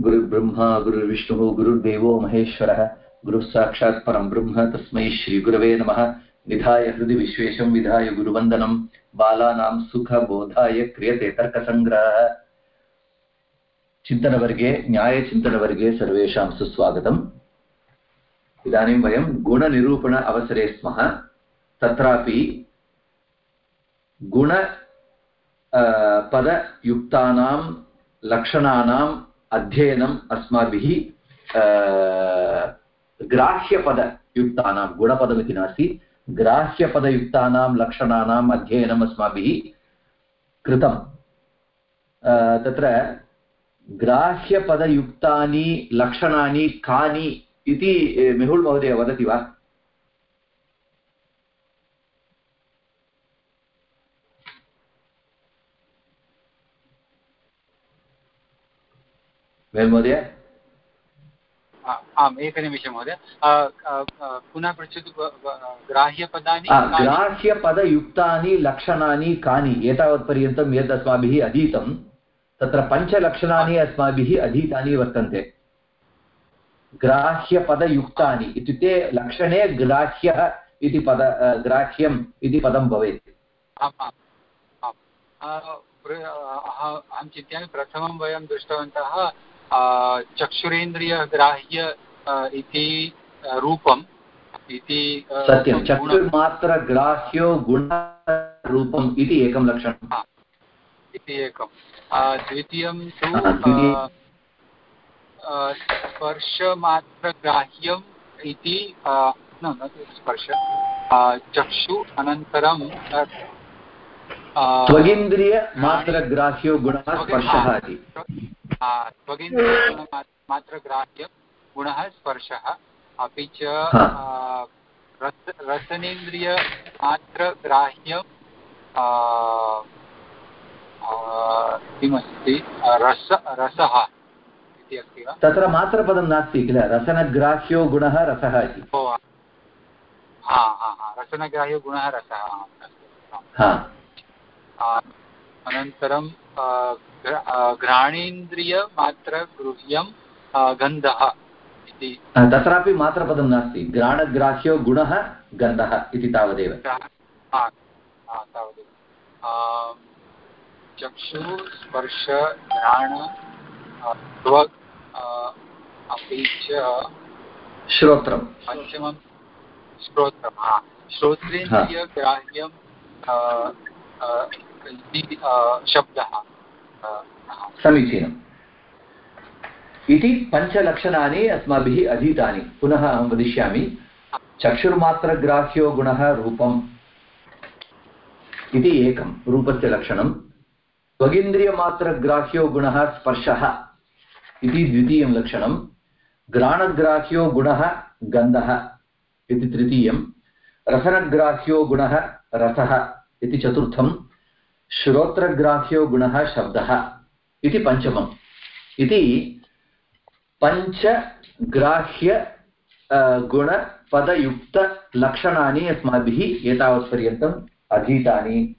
गुरुर्ब्रह्मा, गुरुर्विष्णुः, गुरुर्देवो महेश्वरः। गुरुः साक्षात् परं ब्रह्म, तस्मै श्रीगुरवे नमः। निधाय हृदि विश्वेशं, विधाय गुरुवन्दनं। बालानां सुखबोधाय क्रियते तर्कसङ्ग्रहः। चिन्तनवर्गे, न्यायचिन्तनवर्गे सर्वेषां सुस्वागतम्। इदानीं वयं गुणनिरूपण अवसरे स्मः। तत्रापि गुण पदयुक्तानां लक्षणानाम् अध्ययनम् अस्माभिः ग्राह्यपदयुक्तानां, गुणपदमिति नास्ति, ग्राह्यपदयुक्तानां लक्षणानाम् अध्ययनम् अस्माभिः कृतं तत्र ग्राह्यपदयुक्तानि, लक्षणानि, कानि इति मेहुल् महोदय वदति वा? महोदय? आम् एकनिमिषं महोदय। पुनः पृच्छतु ग्राह्यपदानि ग्राह्यपदयुक्तानि लक्षणानि कानि? एतावत्पर्यन्तं यद् अस्माभिः अधीतं तत्र पञ्चलक्षणानि अस्माभिः अधीतानि वर्तन्ते। ग्राह्यपदयुक्तानि इत्युक्ते लक्षणे ग्राह्यः इति पद ग्राह्यम् इति पदं भवेत्। अहं चिन्तयामि प्रथमं वयं दृष्टवन्तः चक्षुरेन्द्रियग्राह्य इति रूपम् इति सत्यं. चक्षुर्मात्रग्राह्यो गुणरूपम् इति एकं लक्षणम्. इति एकं द्वितीयं तु स्पर्शमात्रग्राह्यम् इति न न स्पर्श चक्षु अनन्तरं त्वगिन्द्रियमात्रग्राह्यो गुणः स्पर्शः इति। त्वगिन्द्रियमात्रग्राह्य गुणः स्पर्शः। अपि च रसनेन्द्रियमात्रग्राह्यं किमस्ति? रस रसः इति अस्ति वा? तत्र मात्रपदं नास्ति किल? रसनग्राह्यो गुणः रसः इति। हा हा हा रसनग्राह्यो गुणः रसः अनन्तरं घ्राणेन्द्रियमात्रगृह्यं गन्धः इति। तत्रापि मात्रपदं नास्ति। घ्राणग्राह्यो गुणः गन्धः इति तावदेव। तावदेव। चक्षु स्पर्श घ्राण त्वक् अपि च श्रोत्रं पञ्चमं श्रोत्रं हा। श्रोत्रेन्द्रियग्राह्यं शब्दः। समीचीनम्। इति पञ्चलक्षणानि अस्माभिः अधीतानि। पुनः अहं वदिष्यामि, चक्षुर्मात्रग्राह्यो गुणः रूपम् इति एकं रूपस्य लक्षणं त्वगिन्द्रियमात्रग्राह्यो गुणः स्पर्शः इति द्वितीयं लक्षणं घ्राणग्राह्यो गुणः गन्धः इति तृतीयं रसनग्राह्यो गुणः रसः इति चतुर्थं श्रोत्रग्राह्यो गुणः शब्दः इति पञ्चमम्। इति पञ्चग्राह्य गुणपदयुक्तलक्षणानि अस्माभिः एतावत्पर्यन्तम् अधीतानि।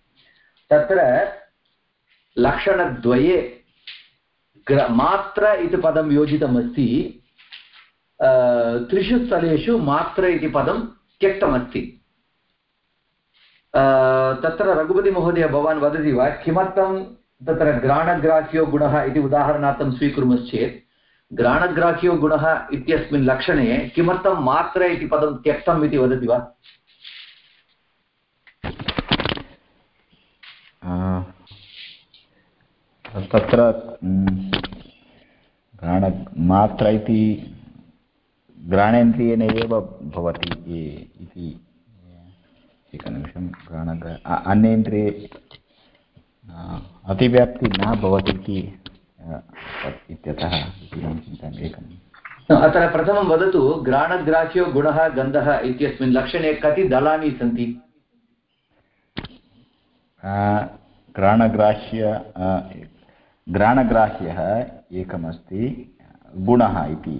तत्र लक्षणद्वये ग्र, मात्र इति पदं योजितमस्ति त्रिषु स्थलेषु मात्र इति पदं त्यक्तमस्ति। तत्र रघुपतिमहोदय भवान् वदति वा, किमर्थं तत्र घ्राणग्राह्यो गुणः इति उदाहरणार्थं स्वीकुर्मश्चेत्। घ्राणग्राह्यो गुणः इत्यस्मिन् लक्षणे किमर्थं मात्र इति पदं त्यक्तम् इति वदति वा? तत्र घ्राण मात्र इति घ्राणेन्द्रियेण एव भवति इति एकनिमिषं घ्राणग्र अन्येन्द्रिये अतिव्याप्ति न भवति इति इत्यतः अहं चिन्तयामि एकम्। अत्र प्रथमं वदतु घ्राणग्राह्यो गुणः गन्धः इत्यस्मिन् लक्षणे कति दलानि सन्ति? घ्राणग्राह्य घ्राणग्राह्यः एकमस्ति गुणः इति।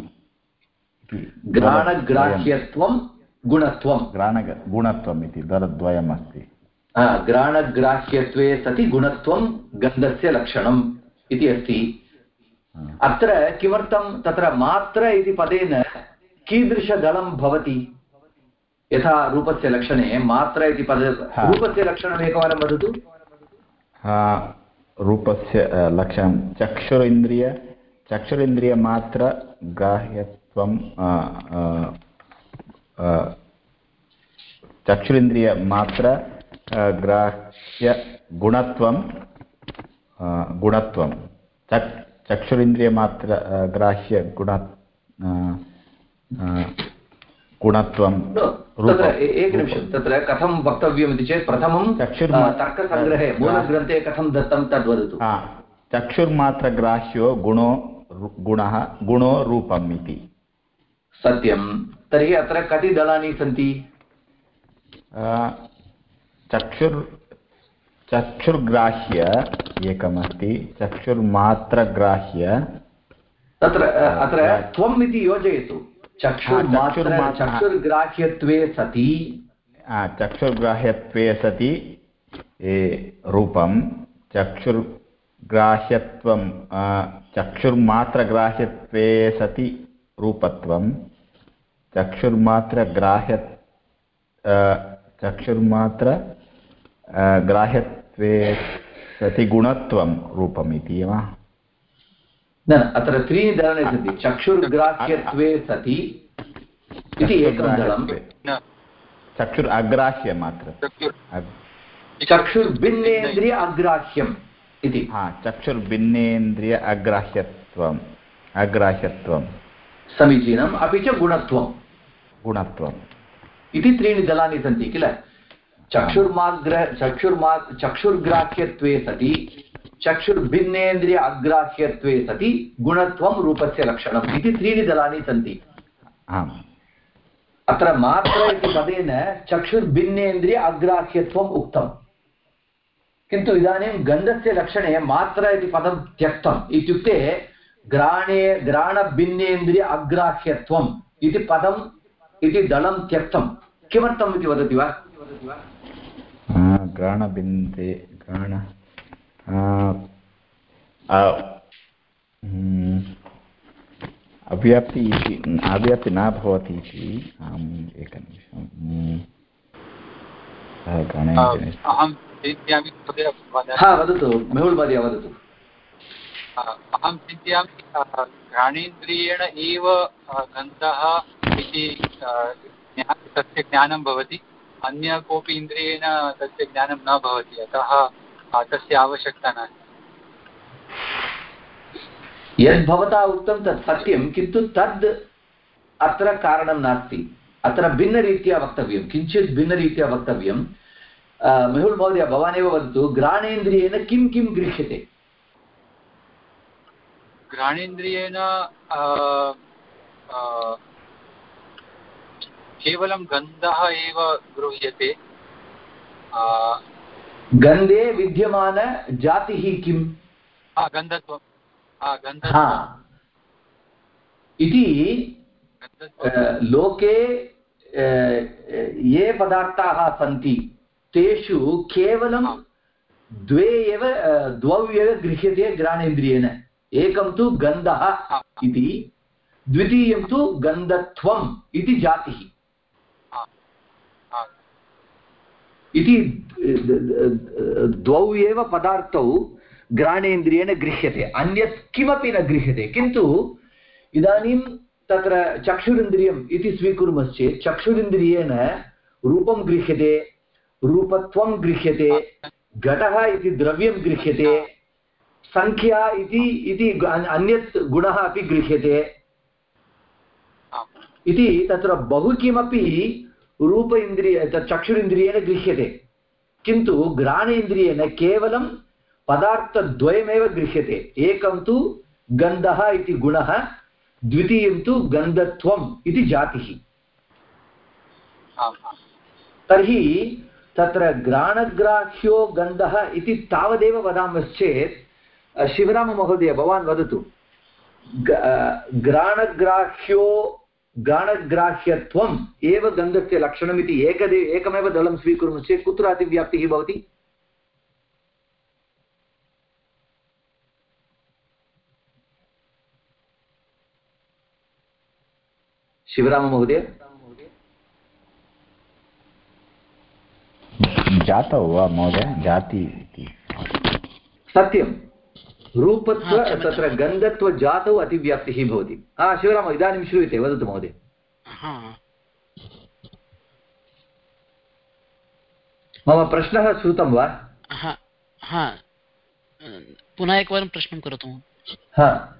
गुणत्वं घ्राण गुणत्वम् इति दलद्वयम् अस्ति घ्राणग्राह्यत्वे सति गुणत्वं गन्धस्य लक्षणम् इति अस्ति। अत्र किमर्थं तत्र मात्र इति पदेन कीदृशदलं भवति? यथा रूपस्य लक्षणे मात्र इति पद रूपस्य लक्षणम् एकवारं वदतु। रूपस्य लक्षणं चक्षुरिन्द्रिय चक्षुरिन्द्रियमात्र ग्राह्यत्वं चक्षुरिन्द्रियमात्र ग्राह्यगुणत्वं अ, गुणत्वं चक् चक्षुरिन्द्रियमात्र ग्राह्यगुण अ, अ, गुणत्वं तत्र एकनिमिषं तत्र कथं वक्तव्यमिति चेत् प्रथमं अ, तर्कसङ्ग्रहे मूलग्रन्थे कथं दत्तं तद्वदतु चक्षुर्मात्रग्राह्यो गुणो गुणः गुणो रूपम् इति। सत्यं तर्हि अत्र कति दलानि सन्ति? चक्षुर् चक्षुर्ग्राह्य एकमस्ति चक्षुर्मात्रग्राह्य तत्र अत्र त्वम् इति योजयतु। चक्षुर्ग्राह्यत्वे सति। चक्षुर्ग्राह्यत्वे सति रूपं चक्षुर्ग्राह्यत्वं चक्षुर्मात्रग्राह्यत्वे सति रूपत्वं चक्षुर्मात्रग्राह्य चक्षुर्मात्र अ, ग्राह्यत्वे सति गुणत्वं रूपम् इति वा? न अत्र त्रीणि दलानि सन्ति चक्षुर्ग्राह्यत्वे सति इति एकं दलं चक्षुर् अग्राह्य मात्र। चक्षुर् अग्- चक्षुर्भिन्नेन्द्रिय अग्राह्यम् इति। हा चक्षुर्भिन्नेन्द्रिय अग्राह्यत्वम् अग्राह्यत्वं समीचीनम् अपि च गुणत्वम्। गुणत्वम् इति त्रीणि दलानि सन्ति किल? चक्षुर्माग्र चक्षुर्मा चक्षुर्ग्राह्यत्वे सति चक्षुर्भिन्नेन्द्रिय अग्राह्यत्वे सति गुणत्वं रूपस्य लक्षणम् इति त्रीणि दलानि सन्ति। आम्। अत्र मात्र इति पदेन चक्षुर्भिन्नेन्द्रिय अग्राह्यत्वम् उक्तम्। किन्तु इदानीं गन्धस्य लक्षणे मात्र इति पदं त्यक्तम्। इत्युक्ते ग्राणे ग्राणभिन्नेन्द्रिय अग्राह्यत्वम् इति पदम् इति दलं त्यक्तं किमर्थम् इति वदति वा? आ, आ, हम्म, अव्याप्ति इति अव्याप्ति न भवति इति आम् एकनिमिषं हम्म, हा वदतु मेहुल् महोदय वदतु। अहं चिन्तयामि घ्राणेन्द्रियेण एव गन्धः इति तस्य ज्ञानं भवति अन्य कोऽपि इन्द्रियेण तस्य ज्ञानं न भवति अतः तस्य आवश्यकता नास्ति। यद् भवता उक्तं तत् सत्यं किन्तु तद् अत्र कारणं नास्ति। अत्र भिन्नरीत्या वक्तव्यं किञ्चित् भिन्नरीत्या वक्तव्यं। मेहुल् महोदय भवानेव वदतु घ्राणेन्द्रियेण किं किं गृह्यते? घ्राणेन्द्रियेण अ, केवलं गन्धः एव गृह्यते। गन्धे विद्यमानजातिः किम्? गन्धत्वं। आ, इति लोके ये पदार्थाः सन्ति तेषु केवलं द्वे एव द्वौ एव गृह्यते घ्राणेन्द्रियेण एकं तु गन्धः इति द्वितीयं तु गन्धत्वम् इति जातिः आ, आ, इति द्वौ एव पदार्थौ घ्राणेन्द्रियेण गृह्यते अन्यत् किमपि न गृह्यते किन्तु इदानीं तत्र चक्षुरिन्द्रियम् इति स्वीकुर्मश्चेत् चक्षुरिन्द्रियेण रूपं गृह्यते रूपत्वं गृह्यते घटः इति द्रव्यं गृह्यते सङ्ख्या इति इति अन्यत् गुणः अपि गृह्यते। इति तत्र बहु किमपि रूप इन्द्रिय चक्षुरिन्द्रियेण गृह्यते। किन्तु घ्राणेन्द्रियेण केवलं पदार्थद्वयमेव गृह्यते। एकं तु गन्धः इति गुणः द्वितीयं तु गन्धत्वम् इति जातिः। तर्हि तत्र घ्राणग्राह्यो गन्धः इति तावदेव वदामश्चेत् शिवराममहोदय भवान् वदतु। घ्राणग्राह्यो गाणग्राह्यत्वम् एव गन्धस्य लक्षणम् इति एकदे एकमेव दलं स्वीकुर्मश्चेत् कुत्र अतिव्याप्तिः भवति शिवराममहोदय जातौ वा महोदय? जाति इति। सत्यं रूपत्व। तत्र गन्धत्वजातौ अतिव्याप्तिः भवति। हा शिवराम इदानीं श्रूयते वदतु महोदय। मम प्रश्नः श्रुतं वा? हा हा। पुनः एकवारं प्रश्नं करोतु हा।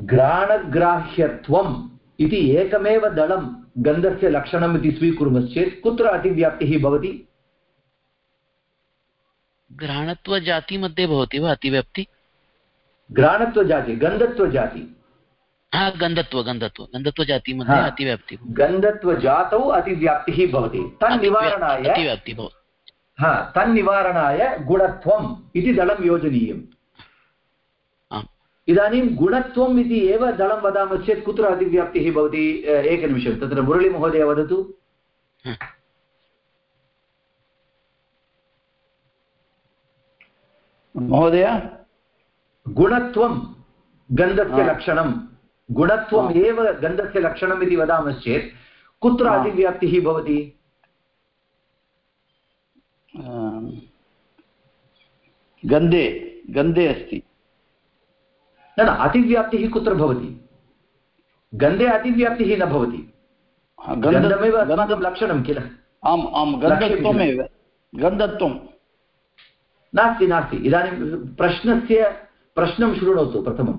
घ्राणग्राह्यत्वम् इति एकमेव दलं गन्धस्य लक्षणम् इति स्वीकुर्मश्चेत् कुत्र अतिव्याप्तिः भवति? घ्राणत्वजातिमध्ये भवति वा अतिव्याप्ति? घ्राणत्वजाति गन्धत्वजाति हा गन्धत्व गन्धत्व गन्धत्वजातिमध्ये हा। अतिव्याप्ति गन्धत्वजातौ अतिव्याप्तिः भवति। तन्निवारणाय अतिव्याप्ति भवति। हा तन्निवारणाय गुणत्वम् इति दलं योजनीयम्। इदानीं गुणत्वम् इति एव दलं वदामश्चेत् कुत्र अतिव्याप्तिः भवति? एकनिमिषं तत्र मुरळीमहोदय वदतु। महोदय? गुणत्वं गन्धस्य। लक्षणं। गुणत्वम्। एव गन्धस्य लक्षणम् इति वदामश्चेत् कुत्र हा। अतिव्याप्तिः भवति? गन्धे गन्धे अस्ति। न न अतिव्याप्तिः कुत्र भवति? गन्धे अतिव्याप्तिः न भवति। गन्धमेव गन्ध- अस्माकं लक्षणं किल? आम् आं गन्धत्वमेव। गन्धत्वं नास्ति नास्ति। इदानीं प्रश्नस्य प्रश्नं शृणोतु प्रथमं।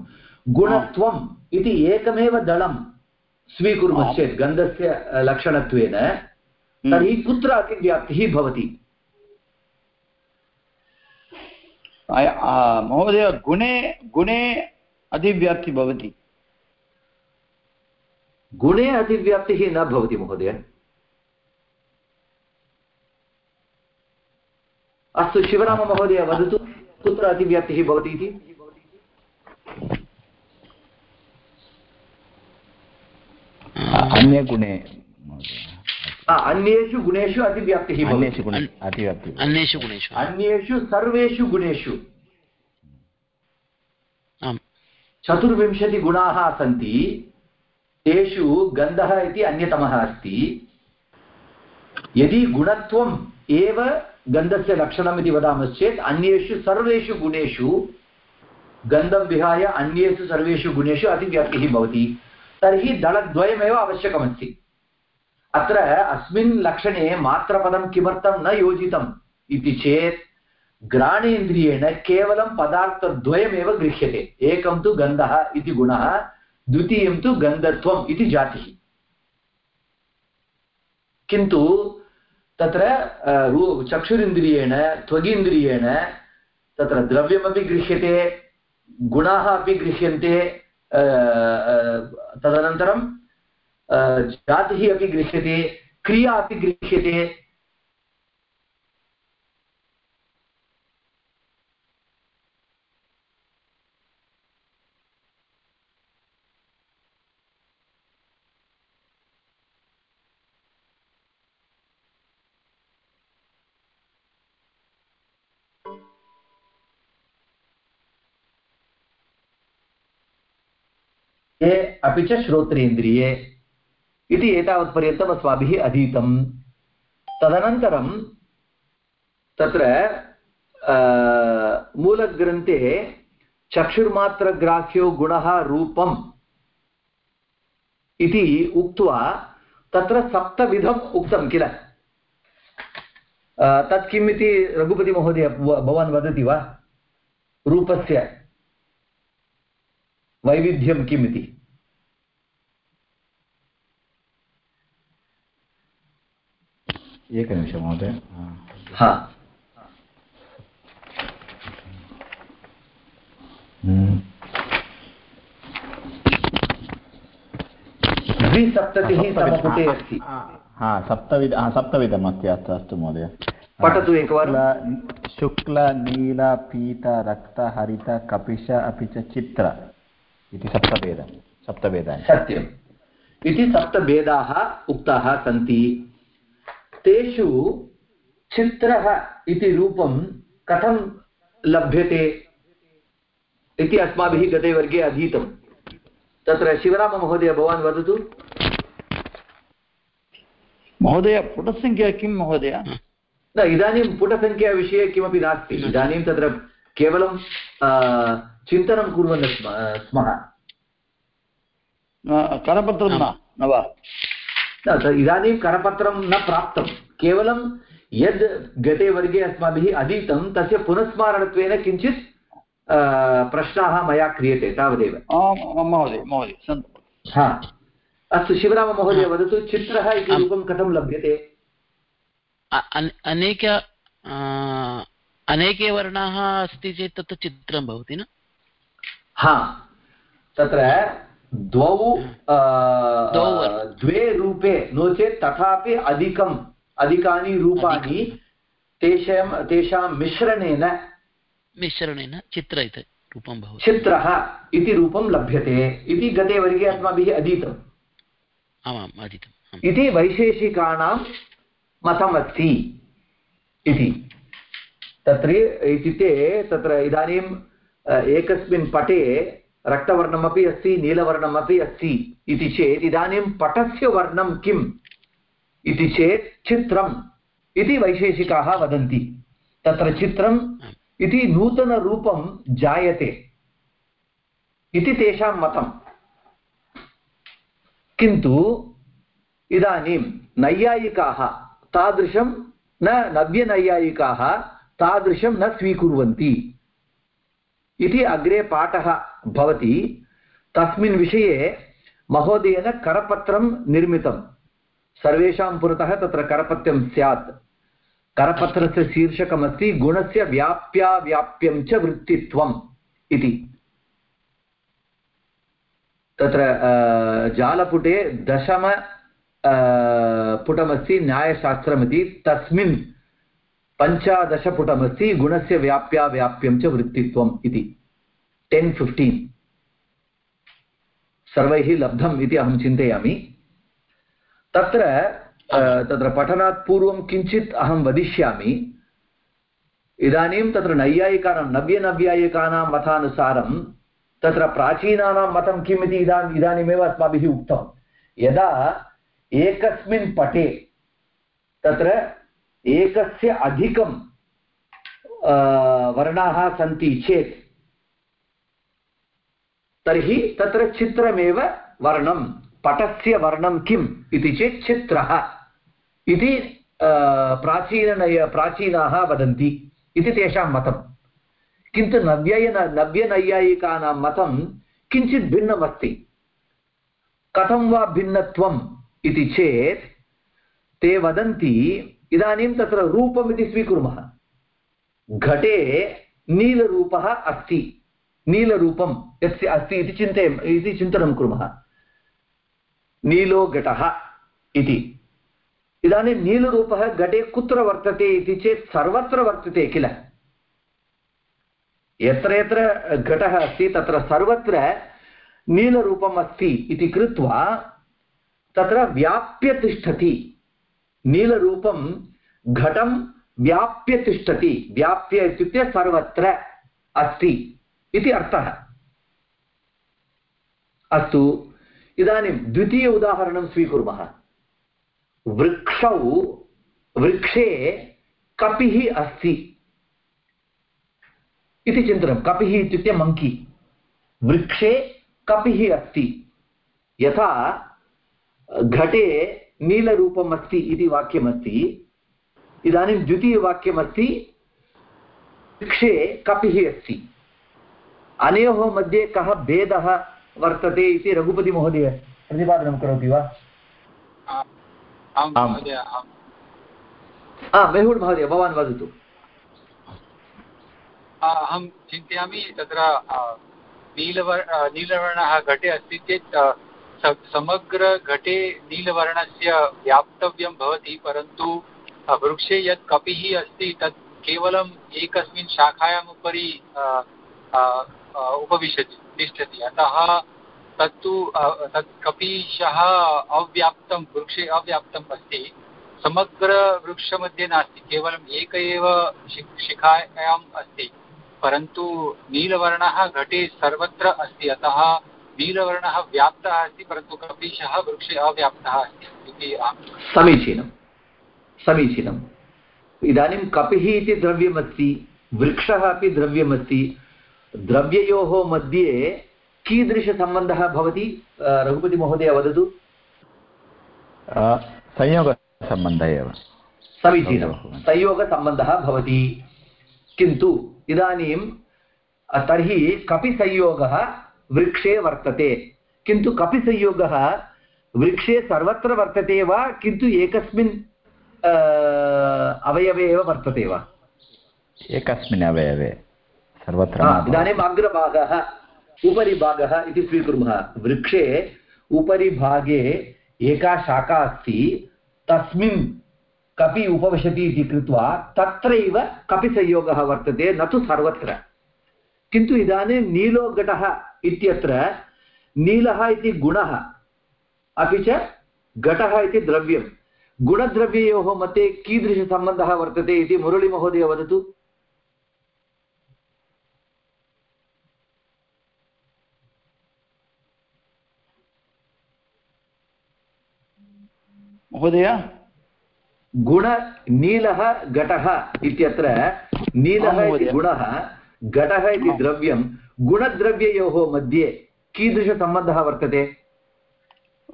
गुणत्वम् इति एकमेव दलं स्वीकुर्मश्चेत् गन्धस्य लक्षणत्वेन तर्हि कुत्र अतिव्याप्तिः भवति? महोदय गुणे गुणे अधिव्याप्ति भवति। गुणे अतिव्याप्तिः न भवति महोदय। अस्तु शिवराममहोदय वदतु कुत्र अतिव्याप्तिः भवति इति? अन्यगुणे महोदय। आ, अन्येषु गुणेषु अतिव्याप्तिः भवति। अन्येषु गुणे अतिव्याप्ति अन्येषु गुणेषु। अन्येषु सर्वेषु गुणेषु। चतुर्विंशतिगुणाः सन्ति तेषु गन्धः इति अन्यतमः अस्ति। यदि गुणत्वम् एव गन्धस्य लक्षणम् इति वदामश्चेत्, अन्येषु सर्वेषु गुणेषु गन्धं विहाय अन्येषु सर्वेषु गुणेषु अतिव्याप्तिः भवति। तर्हि दलद्वयमेव आवश्यकमस्ति। अत्र अस्मिन् लक्षणे मात्रपदं किमर्थं न योजितम् इति चेत् घ्राणेन्द्रियेण केवलं पदार्थद्वयमेव गृह्यते। एकं तु गन्धः इति गुणः, द्वितीयं तु गन्धत्वम् इति जातिः। किन्तु तत्र चक्षुरिन्द्रियेण, त्वगिन्द्रियेण, तत्र द्रव्यमपि गृह्यते, गुणाः अपि गृह्यन्ते तदनन्तरं जातिः अपि गृह्यते, क्रिया अपि गृह्यते ये अपि च श्रोत्रेन्द्रिये इति एतावत्पर्यन्तम् अस्माभिः अधीतं तदनन्तरं तत्र मूलग्रन्थे चक्षुर्मात्रग्राह्यो गुणः रूपम् इति उक्त्वा तत्र सप्तविधम् उक्तं किल? तत् किम् इति रघुपतिमहोदय भवान् वदति वा? रूपस्य। वैविध्यं किम् इति एकनिमिषं महोदय। हा. द्विसप्ततिः समपुटे अस्ति। हा, सप्तविध हा सप्तविधम् अस्ति अस्तु अस्तु महोदय। पठतु एकवारं। शुक्ल शुक्ल नील पीत रक्त हरित कपिश अपि च चित्र। इति सप्तभेदं सप्तभेदानि। सत्यम्। इति सप्तभेदाः उक्ताः सन्ति। तेषु चित्रः इति रूपं कथं लभ्यते इति अस्माभिः गते वर्गे अधीतं। तत्र शिवराममहोदय भवान् वदतु। महोदय पुटसङ्ख्या किं महोदय? न इदानीं पुटसङ्ख्याविषये किमपि नास्ति। इदानीं तत्र केवलं चिन्तनं कुर्वन् स्म। करपत्रं न न वा? इदानीं करपत्रं न प्राप्तं। केवलं यद् गते वर्गे अस्माभिः अधीतं तस्य पुनस्मारणत्वेन किञ्चित् प्रश्नाः मया क्रियते तावदेव। महोदय महोदय हा। अस्तु शिवराममहोदय वदतु चित्रः इति रूपं कथं लभ्यते? अनेक अनेके वर्णाः अस्ति चेत् तत्र चित्रं भवति न? हा तत्र द्वौ द्वे रूपे नो चेत् तथापि अधिकम् अधिकानि रूपाणि तेषां तेषां मिश्रणेन मिश्रणेन चित्र इति रूपं भवति। चित्रः इति रूपं लभ्यते। इति गते वर्गे अस्माभिः अधीतम् आमाम् अधीतम्। इति वैशेषिकाणां मतमस्ति इति। तत्र इत्युक्ते तत्र इदानीम् एकस्मिन् पटे रक्तवर्णमपि अस्ति, नीलवर्णमपि अस्ति इति चेत् इदानीं पटस्य वर्णं किम् इति चेत् चित्रम् इति वैशेषिकाः वदन्ति। तत्र चित्रम् इति नूतनरूपं जायते इति तेषां मतं। किन्तु इदानीं नैयायिकाः तादृशं न नव्यनैयायिकाः तादृशं न स्वीकुर्वन्ति। इति अग्रे पाठः भवति। तस्मिन् विषये महोदयेन करपत्रं निर्मितं सर्वेषां पुरतः तत्र करपत्रं स्यात्। करपत्रस्य शीर्षकमस्ति, गुणस्य व्याप्याव्याप्यं च वृत्तित्वम् इति। तत्र जालपुटे दशम पुटमस्ति न्यायशास्त्रमिति। तस्मिन् पञ्चादशपुटमस्ति, गुणस्य व्याप्याव्याप्यं च वृत्तित्वम् इति। Ten fifteen. सर्वैः लब्धम् इति अहं चिन्तयामि। तत्र तत्र पठनात् पूर्वं किञ्चित् अहं वदिष्यामि। इदानीं तत्र नैयायिकानां, नव्यनव्यायिकानां मतानुसारं, तत्र प्राचीनानां मतं किम् इति इदा, इदानीमेव अस्माभिः उक्तं यदा एकस्मिन् पटे तत्र एकस्य अधिकं वर्णाः सन्ति चेत्, तर्हि तत्र चित्रमेव वर्णं, पटस्य वर्णं किम् इति चेत् चित्रः इति प्राचीननय, प्राचीनाः वदन्ति इति तेषां मतं। किन्तु नव्ययन नव्यनैयायिकानां मतं किञ्चित् भिन्नमस्ति। कथं वा भिन्नत्वम् इति चेत्, ते वदन्ति इदानीं तत्र रूपमिति स्वीकुर्मः। घटे नीलरूपः अस्ति। नीलरूपं यस्य अस्ति इति चिन्तय इति चिन्तनं कुर्मः। नीलो घटः इति। इदानीं नीलरूपः घटे कुत्र वर्तते इति चेत् सर्वत्र वर्तते किल? यत्र यत्र घटः अस्ति, तत्र सर्वत्र नीलरूपम् अस्ति इति कृत्वा तत्र व्याप्य तिष्ठति। नीलरूपं घटं व्याप्य तिष्ठति। व्याप्य इत्युक्ते सर्वत्र अस्ति इति अर्थः। अस्तु, इदानीं द्वितीय उदाहरणं स्वीकुर्मः। वृक्षौ, वृक्षे कपिः अस्ति इति चिन्तनं। कपिः इत्युक्ते मङ्की। वृक्षे कपिः अस्ति। यथा घटे नीलरूपम् अस्ति इति वाक्यमस्ति इदानीं द्वितीयवाक्यमस्ति वृक्षे कपिः अस्ति अनयोः मध्ये कः भेदः वर्तते इति रघुपतिमहोदय प्रतिपादनं करोति वा मेहुल् महोदय भवान् वदतु अहं चिन्तयामि तत्र नीलवर् नीलवर्णः घटे अस्ति चेत् समग्रघटे नीलवर्णस्य व्याप्तव्यं भवति, परन्तु वृक्षे यत् कपिः अस्ति, तत् केवलम् एकस्मिन् शाखायाम् उपरि उपविशति, तिष्ठति। अतः तत्तु तत् कपीशः अव्याप्तं, वृक्षे अव्याप्तम् अस्ति। समग्रवृक्षमध्ये नास्ति, केवलम् एक एव शिखायाम् अस्ति, परन्तु नीलवर्णः घटे सर्वत्र अस्ति। अतः नीलवर्णः व्याप्तः अस्ति परन्तु कपीशः वृक्षे अव्याप्तः अस्ति इति समीचीनं। समीचीनम्। इदानीं कपिः इति द्रव्यमस्ति वृक्षः अपि द्रव्यमस्ति द्रव्ययोः मध्ये कीदृशसम्बन्धः भवति? रघुपतिमहोदय वदतु। अ, संयोगसम्बन्धः एव। समीचीनं। संयोगसम्बन्धः। भवति। किन्तु इदानीं तर्हि कपिसंयोगः वृक्षे वर्तते। किन्तु कपिसंयोगः वृक्षे सर्वत्र वर्तते वा किन्तु एकस्मिन् अवयवे एव वर्तते वा? एकस्मिन् अवयवे सर्वत्र। इदानीम् अग्रभागः उपरि भागः इति स्वीकुर्मः। वृक्षे उपरि भागे एका शाखा अस्ति तस्मिन् कपि उपविशति इति कृत्वा तत्रैव कपिसंयोगः वर्तते न तु सर्वत्र। किन्तु इदानीं नीलो घटः इत्यत्र नीलः इति गुणः अपि च घटः इति द्रव्यं। गुणद्रव्ययोः मध्ये कीदृशसम्बन्धः वर्तते इति मुरळीमहोदय वदतु। महोदय? गुण नीलः घटः इत्यत्र नीलः इति गुणः घटः इति द्रव्यं गुणद्रव्ययोः मध्ये कीदृशसम्बन्धः वर्तते?